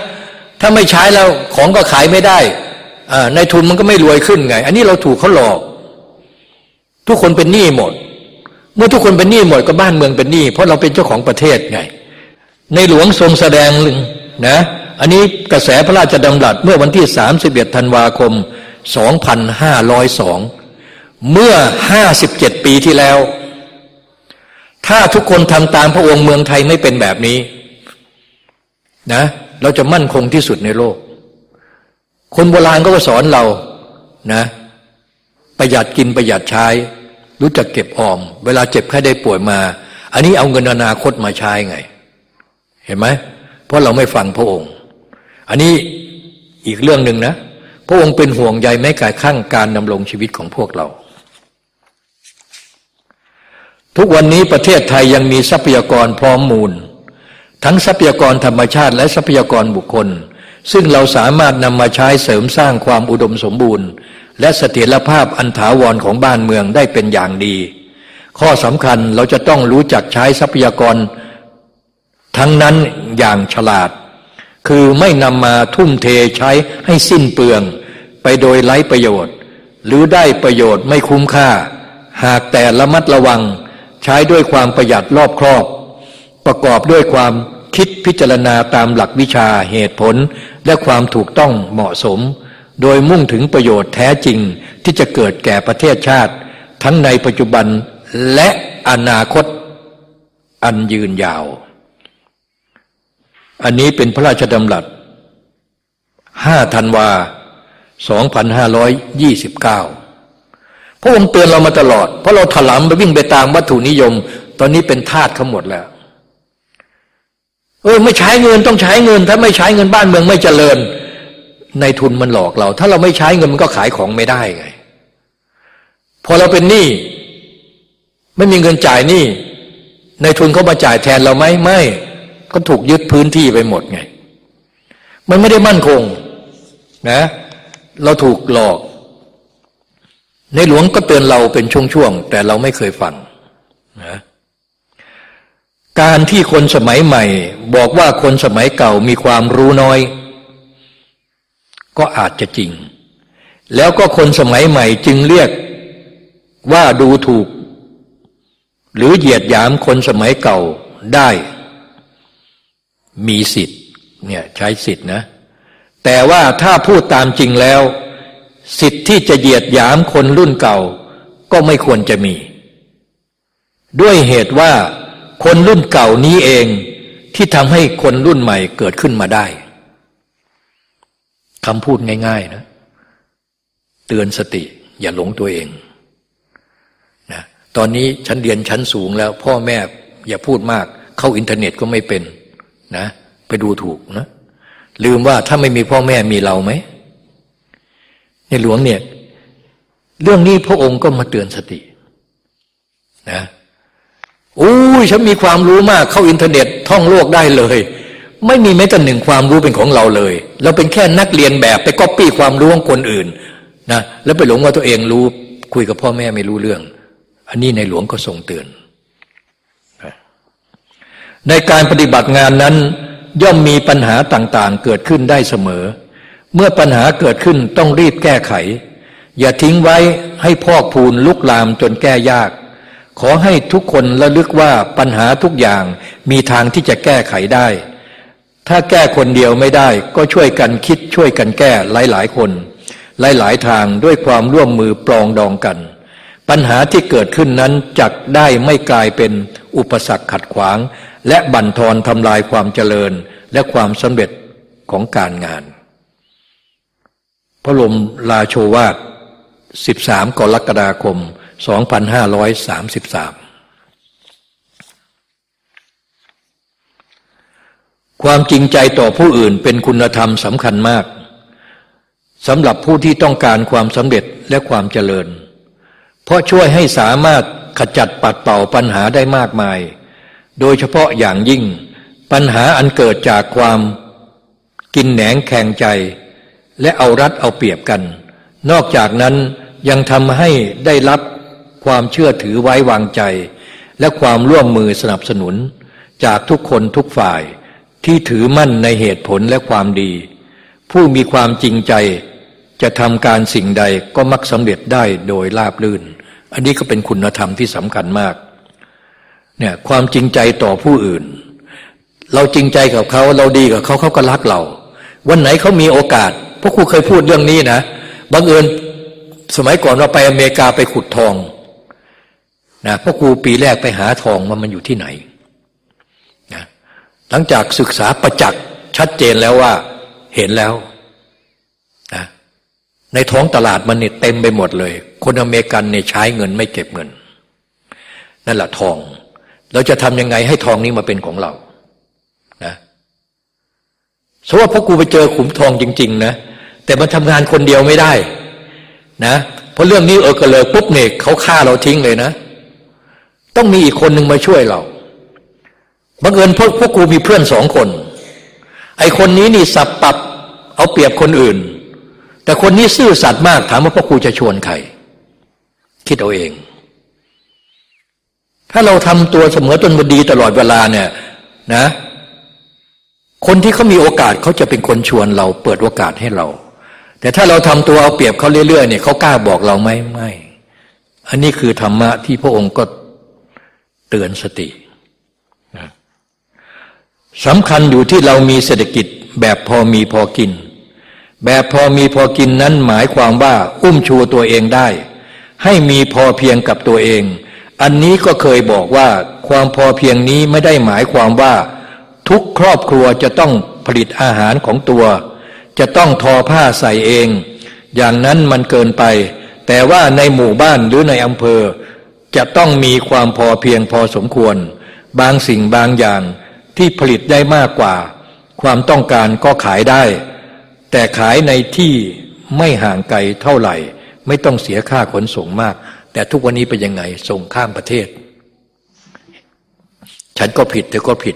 ถ้าไม่ใช้แล้วของก็ขายไม่ได้ในทุนมันก็ไม่รวยขึ้นไง อันนี้เราถูกเขาหลอก ทุกคนเป็นหนี้หมด เมื่อทุกคนเป็นหนี้หมดก็บ้านเมืองเป็นหนี้เพราะเราเป็นเจ้าของประเทศไง ในหลวงทรงแสดงนะอันนี้กระแสพระราชดำรัสเมื่อวันที่ 31 ธันวาคม 2502 เมื่อ 57 ปีที่แล้ว ถ้าทุกคนทำตามพระองค์เมืองไทยไม่เป็นแบบนี้นะ เราจะมั่นคงที่สุดในโลก คนโบราณก็สอนเรานะ ประหยัดกินประหยัดใช้ รู้จักเก็บออม เวลาเจ็บแค่ได้ป่วยมา อันนี้เอาเงินอนาคตมาใช้ไง เห็นไหมเพราะเราไม่ฟังพระองค์ อันนี้อีกเรื่องหนึ่งนะ พระองค์เป็นห่วงใยแม้กระทั่งการดำรงชีวิตของพวกเรา ทุกวันนี้ประเทศไทยยังมีทรัพยากรพร้อมมูล ทั้งทรัพยากรธรรมชาติและทรัพยากรบุคคล ซึ่งเราสามารถนำมาใช้เสริมสร้างความอุดมสมบูรณ์ และเสถียรภาพอันถาวรของบ้านเมืองได้เป็นอย่างดี ข้อสำคัญเราจะต้องรู้จักใช้ทรัพยากร ทั้งนั้นอย่างฉลาด คือไม่นำมาทุ่มเทใช้ให้สิ้นเปลือง ไปโดยไร้ประโยชน์ หรือได้ประโยชน์ไม่คุ้มค่า หากแต่ระมัดระวัง ใช้ด้วยความประหยัดรอบครอบ ประกอบด้วยความคิดพิจารณาตามหลักวิชาเหตุผล และความถูกต้องเหมาะสม โดยมุ่งถึงประโยชน์แท้จริงที่จะเกิดแก่ประเทศชาติ ทั้งในปัจจุบันและอนาคตอันยืนยาว อันนี้เป็นพระราชดำรัสห้าธันวาสองพันห้าร้อยยี่สิบเก้าพระองค์เตือนเรามาตลอด เพราะเราถลำไปวิ่งไปตามวัตถุนิยม ตอนนี้เป็นทาสเขาหมดแล้ว เออไม่ใช้เงินต้องใช้เงิน ถ้าไม่ใช้เงินบ้านเมืองไม่เจริญ ในทุนมันหลอกเรา ถ้าเราไม่ใช้เงินมันก็ขายของไม่ได้ไง พอเราเป็นหนี้ไม่มีเงินจ่ายหนี้ในทุนเขามาจ่ายแทนเราไหมไม่ก็ถูกยึดพื้นที่ไปหมดไง มันไม่ได้มั่นคงนะ เราถูกหลอก ในหลวงก็เตือนเราเป็นช่วงๆแต่เราไม่เคยฟังนะ การที่คนสมัยใหม่ บอกว่าคนสมัยเก่ามีความรู้น้อย ก็อาจจะจริง แล้วก็คนสมัยใหม่จึงเรียกว่าดูถูก หรือเหยียดหยามคนสมัยเก่าได้ มีสิทธิ์เนี่ยใช้สิทธิ์นะ แต่ว่าถ้าพูดตามจริงแล้ว สิทธิ์ที่จะเหยียดหยามคนรุ่นเก่า ก็ไม่ควรจะมี ด้วยเหตุว่า คนรุ่นเก่านี้เองที่ทำให้คนรุ่นใหม่เกิดขึ้นมาได้คำพูดง่าย ๆ นะ เตือนสติ อย่าหลงตัวเองนะตอนนี้ฉันเรียนชั้นสูงแล้ว พ่อแม่อย่าพูดมาก เข้าอินเทอร์เน็ตก็ไม่เป็น นะ ไปดูถูกนะ ลืมว่าถ้าไม่มีพ่อแม่มีเราไหมในหลวงเนี่ย เรื่องนี้พระองค์ก็มาเตือนสติ นะ อู้ฉันมีความรู้มากเข้าอินเทอร์เน็ตท่องโลกได้เลย ไม่มีแม้แต่หนึ่งความรู้เป็นของเราเลย เราเป็นแค่นักเรียนแบบไปก๊อปปี้ความรู้ของคนอื่นนะแล้วไปหลงว่าตัวเองรู้ คุยกับพ่อแม่ไม่รู้เรื่อง อันนี้ในหลวงก็ทรงเตือน ในการปฏิบัติงานนั้น ย่อมมีปัญหาต่างๆ เกิดขึ้นได้เสมอ เมื่อปัญหาเกิดขึ้นต้องรีบแก้ไข อย่าทิ้งไว้ให้พอกพูนลุกลามจนแก้ยาก ขอให้ทุกคนระลึกว่าปัญหาทุกอย่างมีทางที่จะแก้ไขได้ ถ้าแก้คนเดียวไม่ได้ ก็ช่วยกันคิดช่วยกันแก้หลายๆ คน หลายๆทางด้วยความร่วมมือปลองดองกัน ปัญหาที่เกิดขึ้นนั้นจักได้ไม่กลายเป็นอุปสรรคขัดขวาง และบั่นทอนทำลายความเจริญและความสำเร็จของการงาน พระลมลาโชวาท 13 กรกฎาคม 2533 ความจริงใจต่อผู้อื่นเป็นคุณธรรมสำคัญมากสำหรับผู้ที่ต้องการความสำเร็จและความเจริญ เพราะช่วยให้สามารถขจัดปัดเป่าปัญหาได้มากมาย โดยเฉพาะอย่างยิ่ง ปัญหาอันเกิดจากความกินแหนงแข่งใจ และเอารัดเอาเปรียบกัน นอกจากนั้นยังทำให้ได้รับ ความเชื่อถือไว้วางใจ และความร่วมมือสนับสนุน จากทุกคนทุกฝ่าย ที่ถือมั่นในเหตุผลและความดี ผู้มีความจริงใจ จะทำการสิ่งใดก็มักสำเร็จได้โดยราบลื่น อันนี้ก็เป็นคุณธรรมที่สำคัญมากเนี่ยความจริงใจต่อผู้อื่น เราจริงใจกับเขาเราดีกับเขาเขาก็รักเรา วันไหนเขามีโอกาสพวกครูเคยพูดเรื่องนี้นะบังเอิญสมัยก่อนเราไปอเมริกาไปขุดทอง นะพ่อครูปีแรกไปหาทองว่ามันอยู่ที่ไหนนะหลังจากศึกษาประจักษ์ชัดเจนแล้วว่าเห็นแล้วนะในท้องตลาดมันเนี่ยเต็มไปหมดเลย คนอเมริกันเนี่ยใช้เงินไม่เก็บเงิน นั่นแหละทอง เราจะทำยังไงให้ทองนี้มาเป็นของเรานะสมมติว่าพ่อครูไปเจอขุมทองจริง ๆ นะแต่มันทำงานคนเดียวไม่ได้ นะ เพราะเรื่องนี้เออกระเลยปุ๊บเนี่ยเขาฆ่าเราทิ้งเลยนะ ต้องมีอีกคนหนึ่งมาช่วยเราบังเอิญพวกพวกกูมีเพื่อนสองคน ไอคนนี้นี่สับปับเอาเปรียบคนอื่น แต่คนนี้ซื่อสัตย์มากถามว่าพวกกูจะชวนใคร คิดเอาเอง ถ้าเราทำตัวเสมอตนบดีตลอดเวลาเนี่ยนะ คนที่เขามีโอกาสเขาจะเป็นคนชวนเราเปิดโอกาสให้เรา แต่ถ้าเราทำตัวเอาเปรียบเขาเรื่อยๆเนี่ยเขากล้าบอกเราไหมไม่ อันนี้คือธรรมะที่พระองค์ก็ เตือนสติสำคัญอยู่ที่เรามีเศรษฐกิจแบบพอมีพอกิน แบบพอมีพอกินนั้นหมายความว่าอุ้มชูตัวเองได้ ให้มีพอเพียงกับตัวเอง อันนี้ก็เคยบอกว่าความพอเพียงนี้ไม่ได้หมายความว่า ทุกครอบครัวจะต้องผลิตอาหารของตัว จะต้องทอผ้าใส่เอง อย่างนั้นมันเกินไป แต่ว่าในหมู่บ้านหรือในอำเภอ จะต้องมีความพอเพียงพอสมควร บางสิ่งบางอย่างที่ผลิตได้มากกว่า ความต้องการก็ขายได้ แต่ขายในที่ไม่ห่างไกลเท่าไหร่ ไม่ต้องเสียค่าขนส่งมาก แต่ทุกวันนี้เป็นยังไงส่งข้ามประเทศ ฉันก็ผิดเธอก็ผิด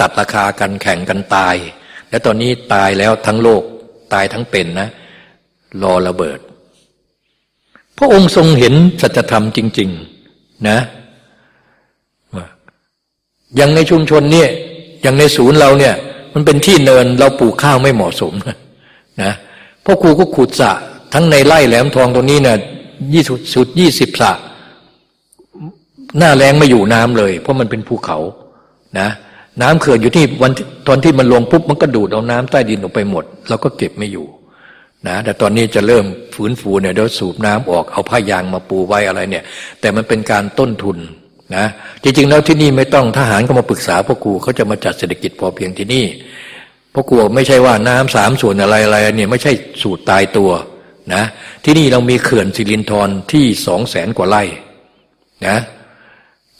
ตัดราคากันแข่งกันตาย และตอนนี้ตายแล้วทั้งโลกตายทั้งเป็นนะ รอระเบิด พระองค์ทรงเห็นสัจธรรมจริง ๆ นะ อย่างในชุมชนเนี่ย อย่างในศูนย์เราเนี่ย มันเป็นที่เนินเราปลูกข้าวไม่เหมาะสมนะพ่อครูก็ขุดสะทั้งในไร่แหลมทองตรงนี้เนี่ยยี่สุดยี่สิบสะหน้าแรงไม่อยู่น้ำเลย เพราะมันเป็นภูเขา นะ น้ำเขื่อนอยู่ที่วันตอนที่มันลงปุ๊บมันก็ดูดเอาน้ำใต้ดินออกไปหมดเราก็เก็บไม่อยู่ นะแต่ตอนนี้จะเริ่มฝืนฟูเนี่ยเดี๋ยวสูบน้ำออกเอาผ้ายางมาปูไว้อะไรเนี่ย แต่มันเป็นการต้นทุนนะจริง ๆ แล้วที่นี่ไม่ต้องทหารก็มาปรึกษาพ่อครูเขาจะมาจัดเศรษฐกิจพอเพียงที่นี่พ่อครูไม่ใช่ว่าน้ำสามส่วนอะไรอะไรเนี่ยไม่ใช่สูตรตายตัวนะที่นี่เรามีเขื่อนสิรินทรที่สองแสนกว่าไร่นะ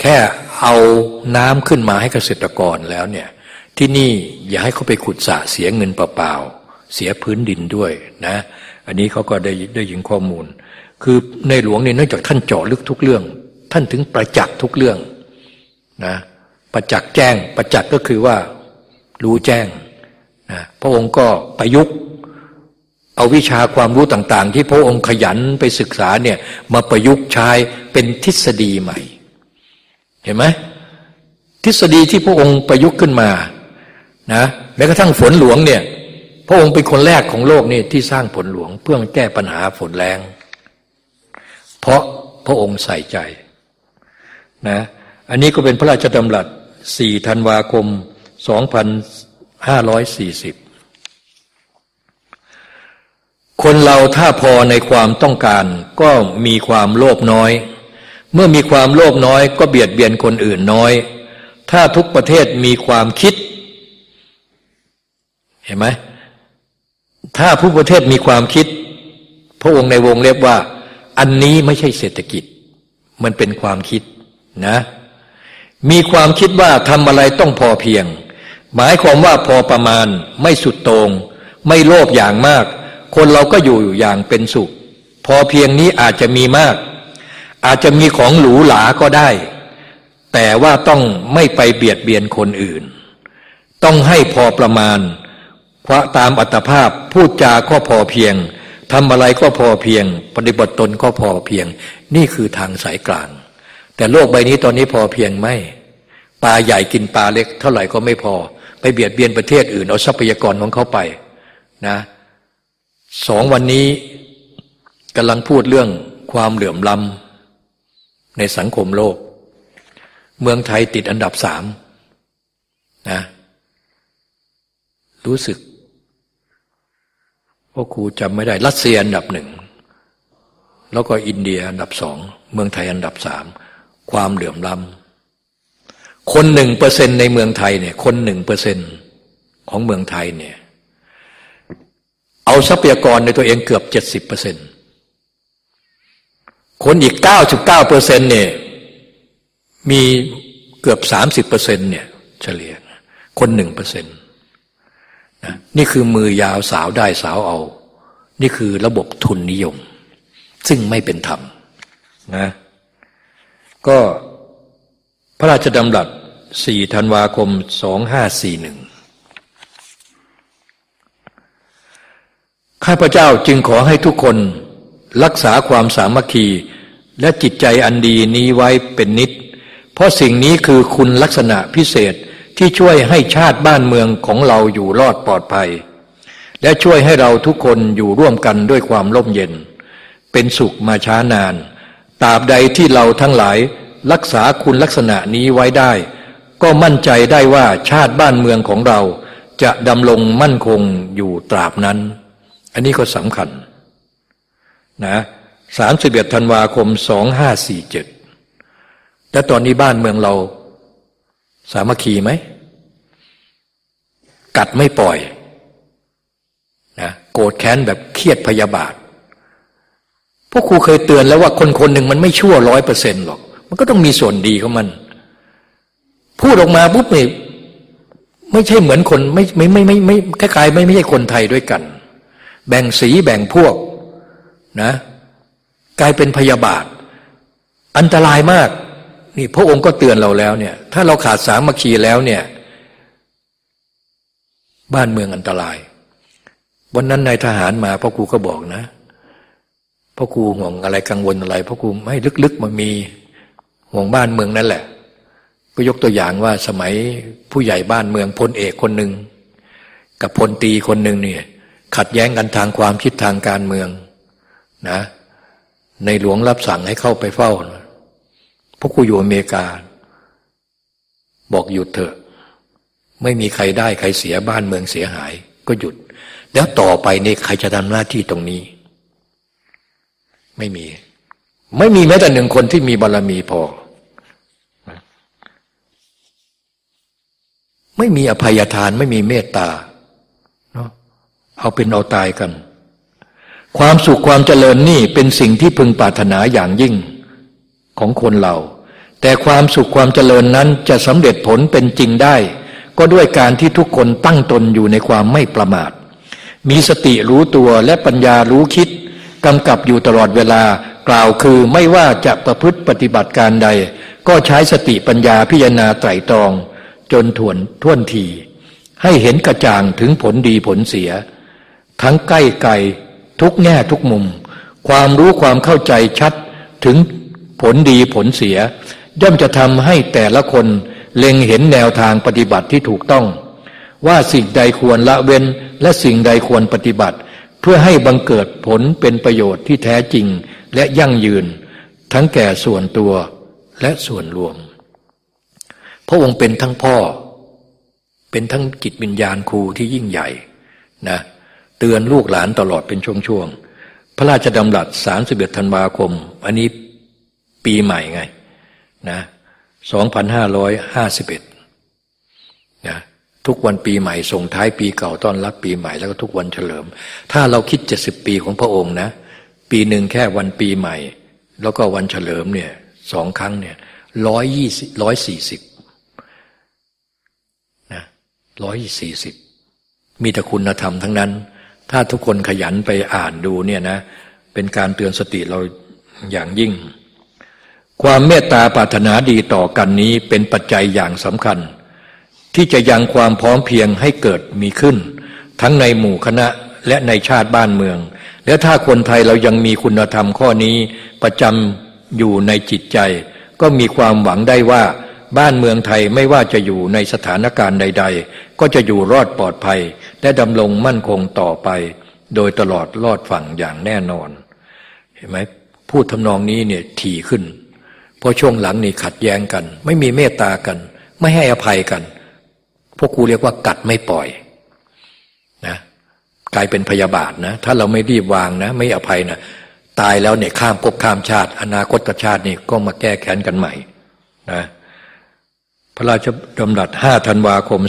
แค่เอาน้ำขึ้นมาให้เกษตรกรแล้วเนี่ยที่นี่อย่าให้เขาไปขุดสระเสียเงินเปล่าๆ เสียพื้นดินด้วยนะ อันนี้เขาก็ได้ได้ยินข้อมูล คือในหลวงเนี่ยเนื่องจากท่านเจาะลึกทุกเรื่อง ท่านถึงประจักษ์ทุกเรื่องนะประจักษ์แจ้งประจักษ์ก็คือว่ารู้แจ้งนะพระองค์ก็ประยุกต์เอาวิชาความรู้ต่าง ๆ ที่พระองค์ขยันไปศึกษาเนี่ยมาประยุกต์ใช้เป็นทฤษฎีใหม่ เห็นไหมทฤษฎีที่พระองค์ประยุกต์ขึ้นมานะแม้กระทั่งฝนหลวงเนี่ย พระองค์เป็นคนแรกของโลกนี่ที่สร้างฝนหลวง เพื่อแก้ปัญหาฝนแรง เพราะพระองค์ใส่ใจนะอันนี้ก็เป็นพระราชดำรัส4ธันวาคม 2540 คนเราถ้าพอในความต้องการก็มีความโลภน้อย เมื่อมีความโลภน้อยก็เบียดเบียนคนอื่นน้อย ถ้าทุกประเทศมีความคิด เห็นไหม ถ้าผู้ประเทศมีความคิด พระองค์ในวงเล็บว่า อันนี้ไม่ใช่เศรษฐกิจ มันเป็นความคิดนะ มีความคิดว่าทำอะไรต้องพอเพียง หมายความว่าพอประมาณ ไม่สุดโตงไม่โลภอย่างมาก คนเราก็อยู่อย่างเป็นสุข พอเพียงนี้อาจจะมีมาก อาจจะมีของหรูหราก็ได้ แต่ว่าต้องไม่ไปเบียดเบียนคนอื่น ต้องให้พอประมาณ พราะตามอัตภาพพูดจาก็พอเพียงทำอะไรก็พอเพียง ปฏิบัติตนก็พอเพียง นี่คือทางสายกลาง แต่โลกใบนี้ตอนนี้พอเพียงไหมปลาใหญ่กินปลาเล็ก เท่าไหร่ก็ไม่พอ ไปเบียดเบียนประเทศอื่นเอาทรัพยากรของเขาไปนะสองวันนี้กำลังพูดเรื่องความเหลื่อมล้ำในสังคมโลก เมืองไทยติดอันดับสามนะรู้สึก พ่อครูจำไม่ได้ รัสเซียอันดับหนึ่ง แล้วก็อินเดียอันดับสอง เมืองไทยอันดับสาม ความเหลื่อมล้ำคนหนึ่งเปอร์เซ็นในเมืองไทยเนี่ย คนหนึ่งเปอร์เซ็นของเมืองไทยเนี่ย เอาทรัพยากรในตัวเองเกือบเจ็ดสิบเปอร์เซ็นคนอีกเก้าสิบเก้าเปอร์เซ็นเนี่ย มีเกือบสามสิบเปอร์เซ็นเนี่ย เฉลี่ย คนหนึ่งเปอร์เซ็นต์ นะนี่คือมือยาวสาวได้สาวเอา นี่คือระบบทุนนิยม ซึ่งไม่เป็นธรรมนะก็พระราชดำรัส4ธันวาคม 2541 ข้าพเจ้าจึงขอให้ทุกคนรักษาความสามัคคี และจิตใจอันดีนี้ไว้เป็นนิด เพราะสิ่งนี้คือคุณลักษณะพิเศษ ที่ช่วยให้ชาติบ้านเมืองของเราอยู่รอดปลอดภัย และช่วยให้เราทุกคนอยู่ร่วมกันด้วยความร่มเย็น เป็นสุขมาช้านานตราบใดที่เราทั้งหลายรักษาคุณลักษณะนี้ไว้ได้ ก็มั่นใจได้ว่าชาติบ้านเมืองของเราจะดำรงมั่นคงอยู่ตราบนั้น อันนี้ก็สำคัญนะสามสิบเอ็ดธันวาคมสองห้าสี่เจ็ดแล้วตอนนี้บ้านเมืองเรา สามัคคีไหม กัดไม่ปล่อยนะโกรธแค้นแบบเครียดพยาบาทพวกครูเคยเตือนแล้วว่าคนคนหนึ่งมันไม่ชั่วร้อยเปอร์เซ็นต์หรอก มันก็ต้องมีส่วนดีของมัน พูดออกมาปุ๊บเนี่ยไม่ใช่เหมือนคนไม่ไม่ไม่ไม่ไม่คล้ายๆไม่ไม่ใช่คนไทยด้วยกัน แบ่งสีแบ่งพวกนะ กลายเป็นพยาบาท อันตรายมาก นี่พระองค์ก็เตือนเราแล้วเนี่ย ถ้าเราขาดสามัคคีแล้วเนี่ย บ้านเมืองอันตราย วันนั้นนายทหารมาพ่อครูก็บอกนะพ่อครูห่วงอะไรกังวลอะไรพ่อครูไม่ลึกๆมันมีห่วงบ้านเมืองนั่นแหละ ก็ยกตัวอย่างว่าสมัยผู้ใหญ่บ้านเมืองพลเอกคนหนึ่งกับพลตีคนหนึ่งเนี่ยขัดแย้งกันทางความคิดทางการเมืองนะ ในหลวงรับสั่งให้เข้าไปเฝ้า พวกกูอยู่อเมริกา บอกหยุดเถอะ ไม่มีใครได้ใครเสียบ้านเมืองเสียหาย ก็หยุด แล้วต่อไปนี่ใครจะทำหน้าที่ตรงนี้ ไม่มี ไม่มีแม้แต่หนึ่งคนที่มีบารรมีพอ ไม่มีอภัยทาน ไม่มีเมตตาเนาะเอาเป็นเอาตายกัน ความสุขความเจริญนี่เป็นสิ่งที่พึงปรารถนาอย่างยิ่ง ของคนเรา แต่ความสุขความเจริญนั้นจะสำเร็จผลเป็นจริงได้ ก็ด้วยการที่ทุกคนตั้งตนอยู่ในความไม่ประมาท มีสติรู้ตัวและปัญญารู้คิดกำกับอยู่ตลอดเวลากล่าวคือไม่ว่าจะประพฤติปฏิบัติการใด ก็ใช้สติปัญญาพิจารณาไตรตรอง จนถ่วนท่วนที ให้เห็นกระจ่างถึงผลดีผลเสีย ทั้งใกล้ไกลทุกแง่ทุกมุม ความรู้ความเข้าใจชัดถึง ผลดีผลเสีย ย่อมจะทำให้แต่ละคนเล็งเห็นแนวทางปฏิบัติที่ถูกต้อง ว่าสิ่งใดควรละเว้นและสิ่งใดควรปฏิบัติ เพื่อให้บังเกิดผลเป็นประโยชน์ที่แท้จริงและยั่งยืน ทั้งแก่ส่วนตัวและส่วนรวม พระองค์เป็นทั้งพ่อ เป็นทั้งจิตวิญญาณครูที่ยิ่งใหญ่นะเตือนลูกหลานตลอดเป็นช่วงๆพระราชดำรัสสามสิบเอ็ดธันวาคม อันนี้ ปีใหม่ไงนะสองพันห้าร้อยห้าสิบเอ็ดนะทุกวันปีใหม่ส่งท้ายปีเก่าต้อนรับปีใหม่แล้วก็ทุกวันเฉลิม ถ้าเราคิดเจ็ดสิบปีของพระองค์นะ ปีหนึ่งแค่วันปีใหม่ แล้วก็วันเฉลิมเนี่ยสองครั้งเนี่ยร้อยยี่สิบร้อยสี่สิบนะร้อยสี่สิบมีแต่คุณธรรมทั้งนั้น ถ้าทุกคนขยันไปอ่านดูเนี่ยนะ เป็นการเตือนสติเราอย่างยิ่ง ความเมตตาปรารถนาดีต่อกันนี้เป็นปัจจัยอย่างสำคัญ ที่จะยังความพร้อมเพียงให้เกิดมีขึ้น ทั้งในหมู่คณะและในชาติบ้านเมือง และถ้าคนไทยเรายังมีคุณธรรมข้อนี้ประจำอยู่ในจิตใจ ก็มีความหวังได้ว่าบ้านเมืองไทยไม่ว่าจะอยู่ในสถานการณ์ใด ๆ ก็จะอยู่รอดปลอดภัย และดำรงมั่นคงต่อไป โดยตลอดรอดฝั่งอย่างแน่นอน เห็นไหมพูดทำนองนี้เนี่ยถี่ขึ้น เพราะช่วงหลังนี่ขัดแย้งกัน ไม่มีเมตตากัน ไม่ให้อภัยกัน พวกครูเรียกว่ากัดไม่ปล่อยนะกลายเป็นพยาบาทนะ ถ้าเราไม่รีบวางนะ ไม่อภัยนะตายแล้วเนี่ยข้ามภพข้ามชาติ อนาคตชาตินี่ก็มาแก้แค้นกันใหม่นะพระราชดำรัส5ธันวาคม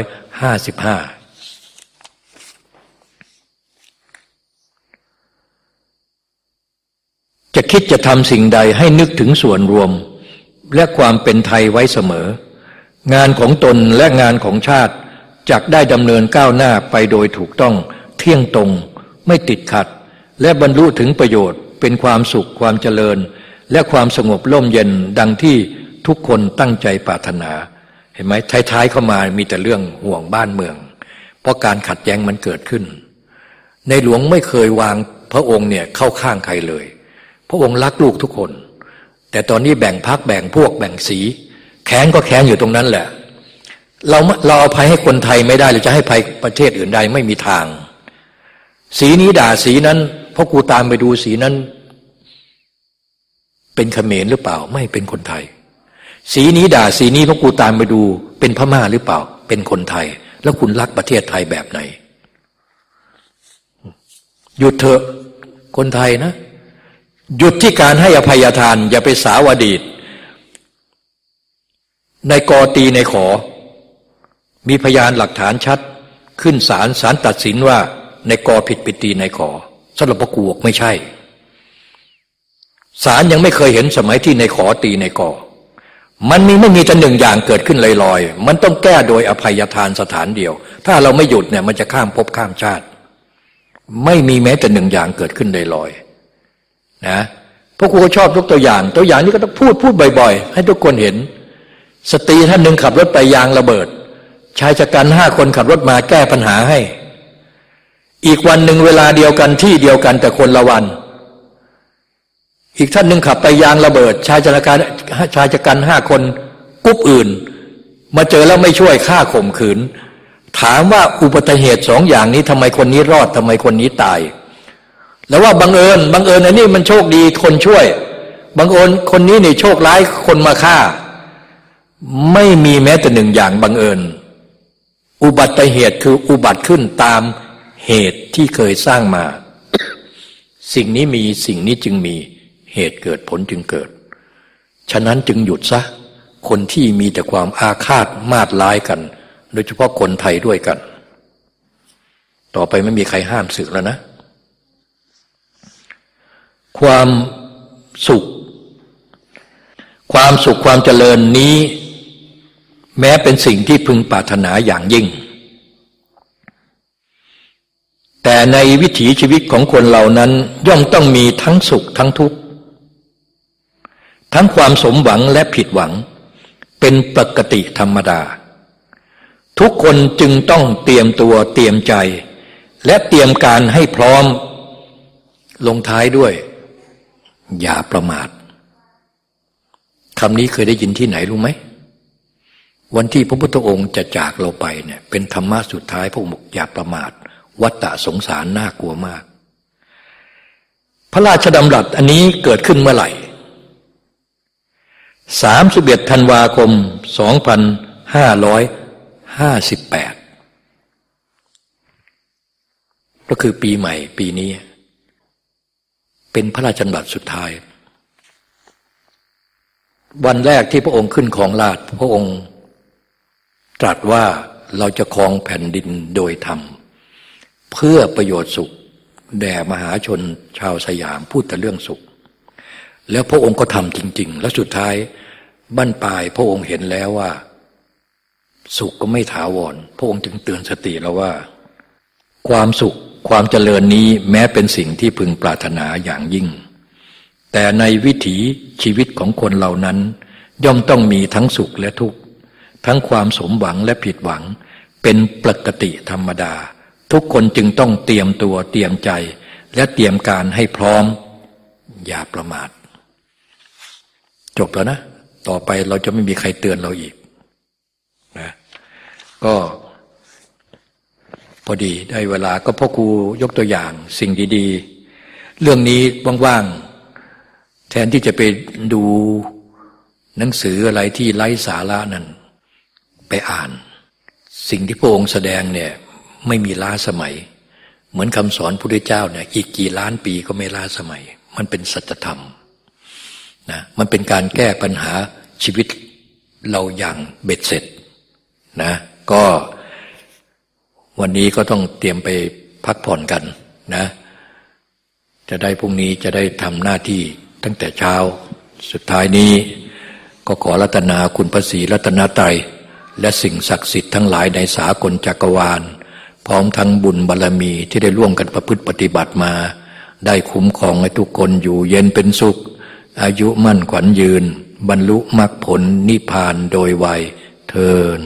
2555 จะคิดจะทำสิ่งใดให้นึกถึงส่วนรวม และความเป็นไทยไว้เสมอ งานของตนและงานของชาติจักได้ดำเนินก้าวหน้าไปโดยถูกต้อง เที่ยงตรง ไม่ติดขัด และบรรลุถึงประโยชน์ เป็นความสุขความเจริญ และความสงบร่มเย็นดังที่ทุกคนตั้งใจปรารถนา เห็นไหมท้ายๆเข้ามามีแต่เรื่องห่วงบ้านเมือง เพราะการขัดแย้งมันเกิดขึ้น ในหลวงไม่เคยวางพระองค์เนี่ยเข้าข้างใครเลย พระองค์รักลูกทุกคน แต่ตอนนี้แบ่งพักแบ่งพวกแบ่งสี แข้งก็แข้งอยู่ตรงนั้นแหละ เราเราเอาภัยให้คนไทยไม่ได้เราจะให้ภัยประเทศอื่นใดไม่มีทาง สีนี้ด่าสีนั้นเพราะกูตามไปดูสีนั้น เป็นเขมรหรือเปล่า ไม่เป็นคนไทย สีนี้ด่าสีนี้พวกกูตามไปดู เป็นพม่าหรือเปล่า เป็นคนไทย แล้วคุณรักประเทศไทยแบบไหนหยุดเถอะคนไทยนะ หยุดที่การให้อภัยทาน อย่าไปสาวดีต ในกอตีในขอ มีพยานหลักฐานชัด ขึ้นศาลศาลตัดสินว่า ในกอผิดปิตีในขอสำหรับพระกูกไม่ใช่ศาลยังไม่เคยเห็นสมัยที่ในขอตีในกอมันมีไม่มีแต่หนึ่งอย่างเกิดขึ้นลอยๆ มันต้องแก้โดยอภัยทานสถานเดียว ถ้าเราไม่หยุดเนี่ยมันจะข้ามภพข้ามชาติ ไม่มีแม้แต่หนึ่งอย่างเกิดขึ้นลอยๆ นะพวกครูชอบยกตัวอย่าง ตัวอย่างนี้ก็ต้องพูดพูดบ่อยๆ ให้ทุกคนเห็น สตรีท่านหนึ่งขับรถไปยางระเบิดชายชะกันห้าคนขับรถมาแก้ปัญหาให้ อีกวันหนึ่งเวลาเดียวกันที่เดียวกันแต่คนละวัน อีกท่านหนึ่งขับไปยางระเบิด ชายจักรชายจักรห้าคนกุ๊บอื่น มาเจอแล้วไม่ช่วยฆ่าข่มขืน ถามว่าอุบัติเหตุสองอย่างนี้ทำไมคนนี้รอดทำไมคนนี้ตาย แล้วว่าบังเอิญบังเอิญอันนี้มันโชคดีคนช่วย บังเอิญคนนี้นี่โชคร้ายคนมาฆ่า ไม่มีแม้แต่หนึ่งอย่างบังเอิญ อุบัติเหตุคืออุบัติขึ้นตามเหตุที่เคยสร้างมา สิ่งนี้มีสิ่งนี้จึงมีเหตุเกิดผลจึงเกิด ฉะนั้นจึงหยุดซะ คนที่มีแต่ความอาฆาตมาดร้ายกัน โดยเฉพาะคนไทยด้วยกัน ต่อไปไม่มีใครห้ามศึกแล้วนะ ความสุข ความสุขความเจริญนี้ แม้เป็นสิ่งที่พึงปรารถนาอย่างยิ่ง แต่ในวิถีชีวิตของคนเหล่านั้นย่อมต้องมีทั้งสุขทั้งทุกข์ ทั้งความสมหวังและผิดหวัง เป็นปกติธรรมดา ทุกคนจึงต้องเตรียมตัวเตรียมใจ และเตรียมการให้พร้อมลงท้ายด้วย อย่าประมาทคำนี้เคยได้ยินที่ไหนรู้ไหม วันที่พระพุทธองค์จะจากเราไปเนี่ย เป็นธรรมะสุดท้ายพระองค์อย่าประมาท วัฏฏะสงสารน่ากลัวมาก พระราชดำรัสอันนี้เกิดขึ้นเมื่อไหร่สามสิบเอ็ดธันวาคมสองพันห้าร้อยห้าสิบแปดก็คือปีใหม่ปีนี้ เป็นพระราชดำรัสสุดท้าย วันแรกที่พระองค์ขึ้นของราชพระองค์ ตรัสว่าเราจะครองแผ่นดินโดยธรรม เพื่อประโยชน์สุข แด่มหาชนชาวสยามพูดแต่เรื่องสุข แล้วพระองค์ก็ทำจริง ๆ แล้วสุดท้ายบั้นปลายพระองค์เห็นแล้วว่า สุขก็ไม่ถาวร พระองค์จึงเตือนสติแล้วว่า ความสุข ความเจริญนี้แม้เป็นสิ่งที่พึงปรารถนาอย่างยิ่ง แต่ในวิถีชีวิตของคนเหล่านั้น ย่อมต้องมีทั้งสุขและทุกข์ ทั้งความสมหวังและผิดหวัง เป็นปกติธรรมดา ทุกคนจึงต้องเตรียมตัวเตรียมใจ และเตรียมการให้พร้อม อย่าประมาท จบแล้วนะ ต่อไปเราจะไม่มีใครเตือนเราอีกนะก็ พอดีได้เวลาก็พ่อครูยกตัวอย่างสิ่งดีๆ เรื่องนี้ว่างๆ แทนที่จะไปดูหนังสืออะไรที่ไร้สาระนั้นไปอ่าน สิ่งที่พระองค์แสดงเนี่ยไม่มีล้าสมัย เหมือนคำสอนพระพุทธเจ้าเนี่ยอีกกี่ล้านปีก็ไม่ล้าสมัย มันเป็นสัจธรรมนะมันเป็นการแก้ปัญหาชีวิตเราอย่างเบ็ดเสร็จนะก็ วันนี้ก็ต้องเตรียมไปพักผ่อนกันนะ จะได้พรุ่งนี้จะได้ทำหน้าที่ตั้งแต่เช้า สุดท้ายนี้ ก็ขอรัตนาคุณพระศรีรัตนตรัยและสิ่งศักดิ์สิทธิ์ทั้งหลายในสากลจักรวาล พร้อมทั้งบุญบารรมีที่ได้ร่วมกันประพฤติปฏิบัติมา ได้คุ้มครองให้ทุกคนอยู่เย็นเป็นสุข อายุมั่นขวัญยืน บรรลุมรรคผลนิพพานโดยไวยเทิน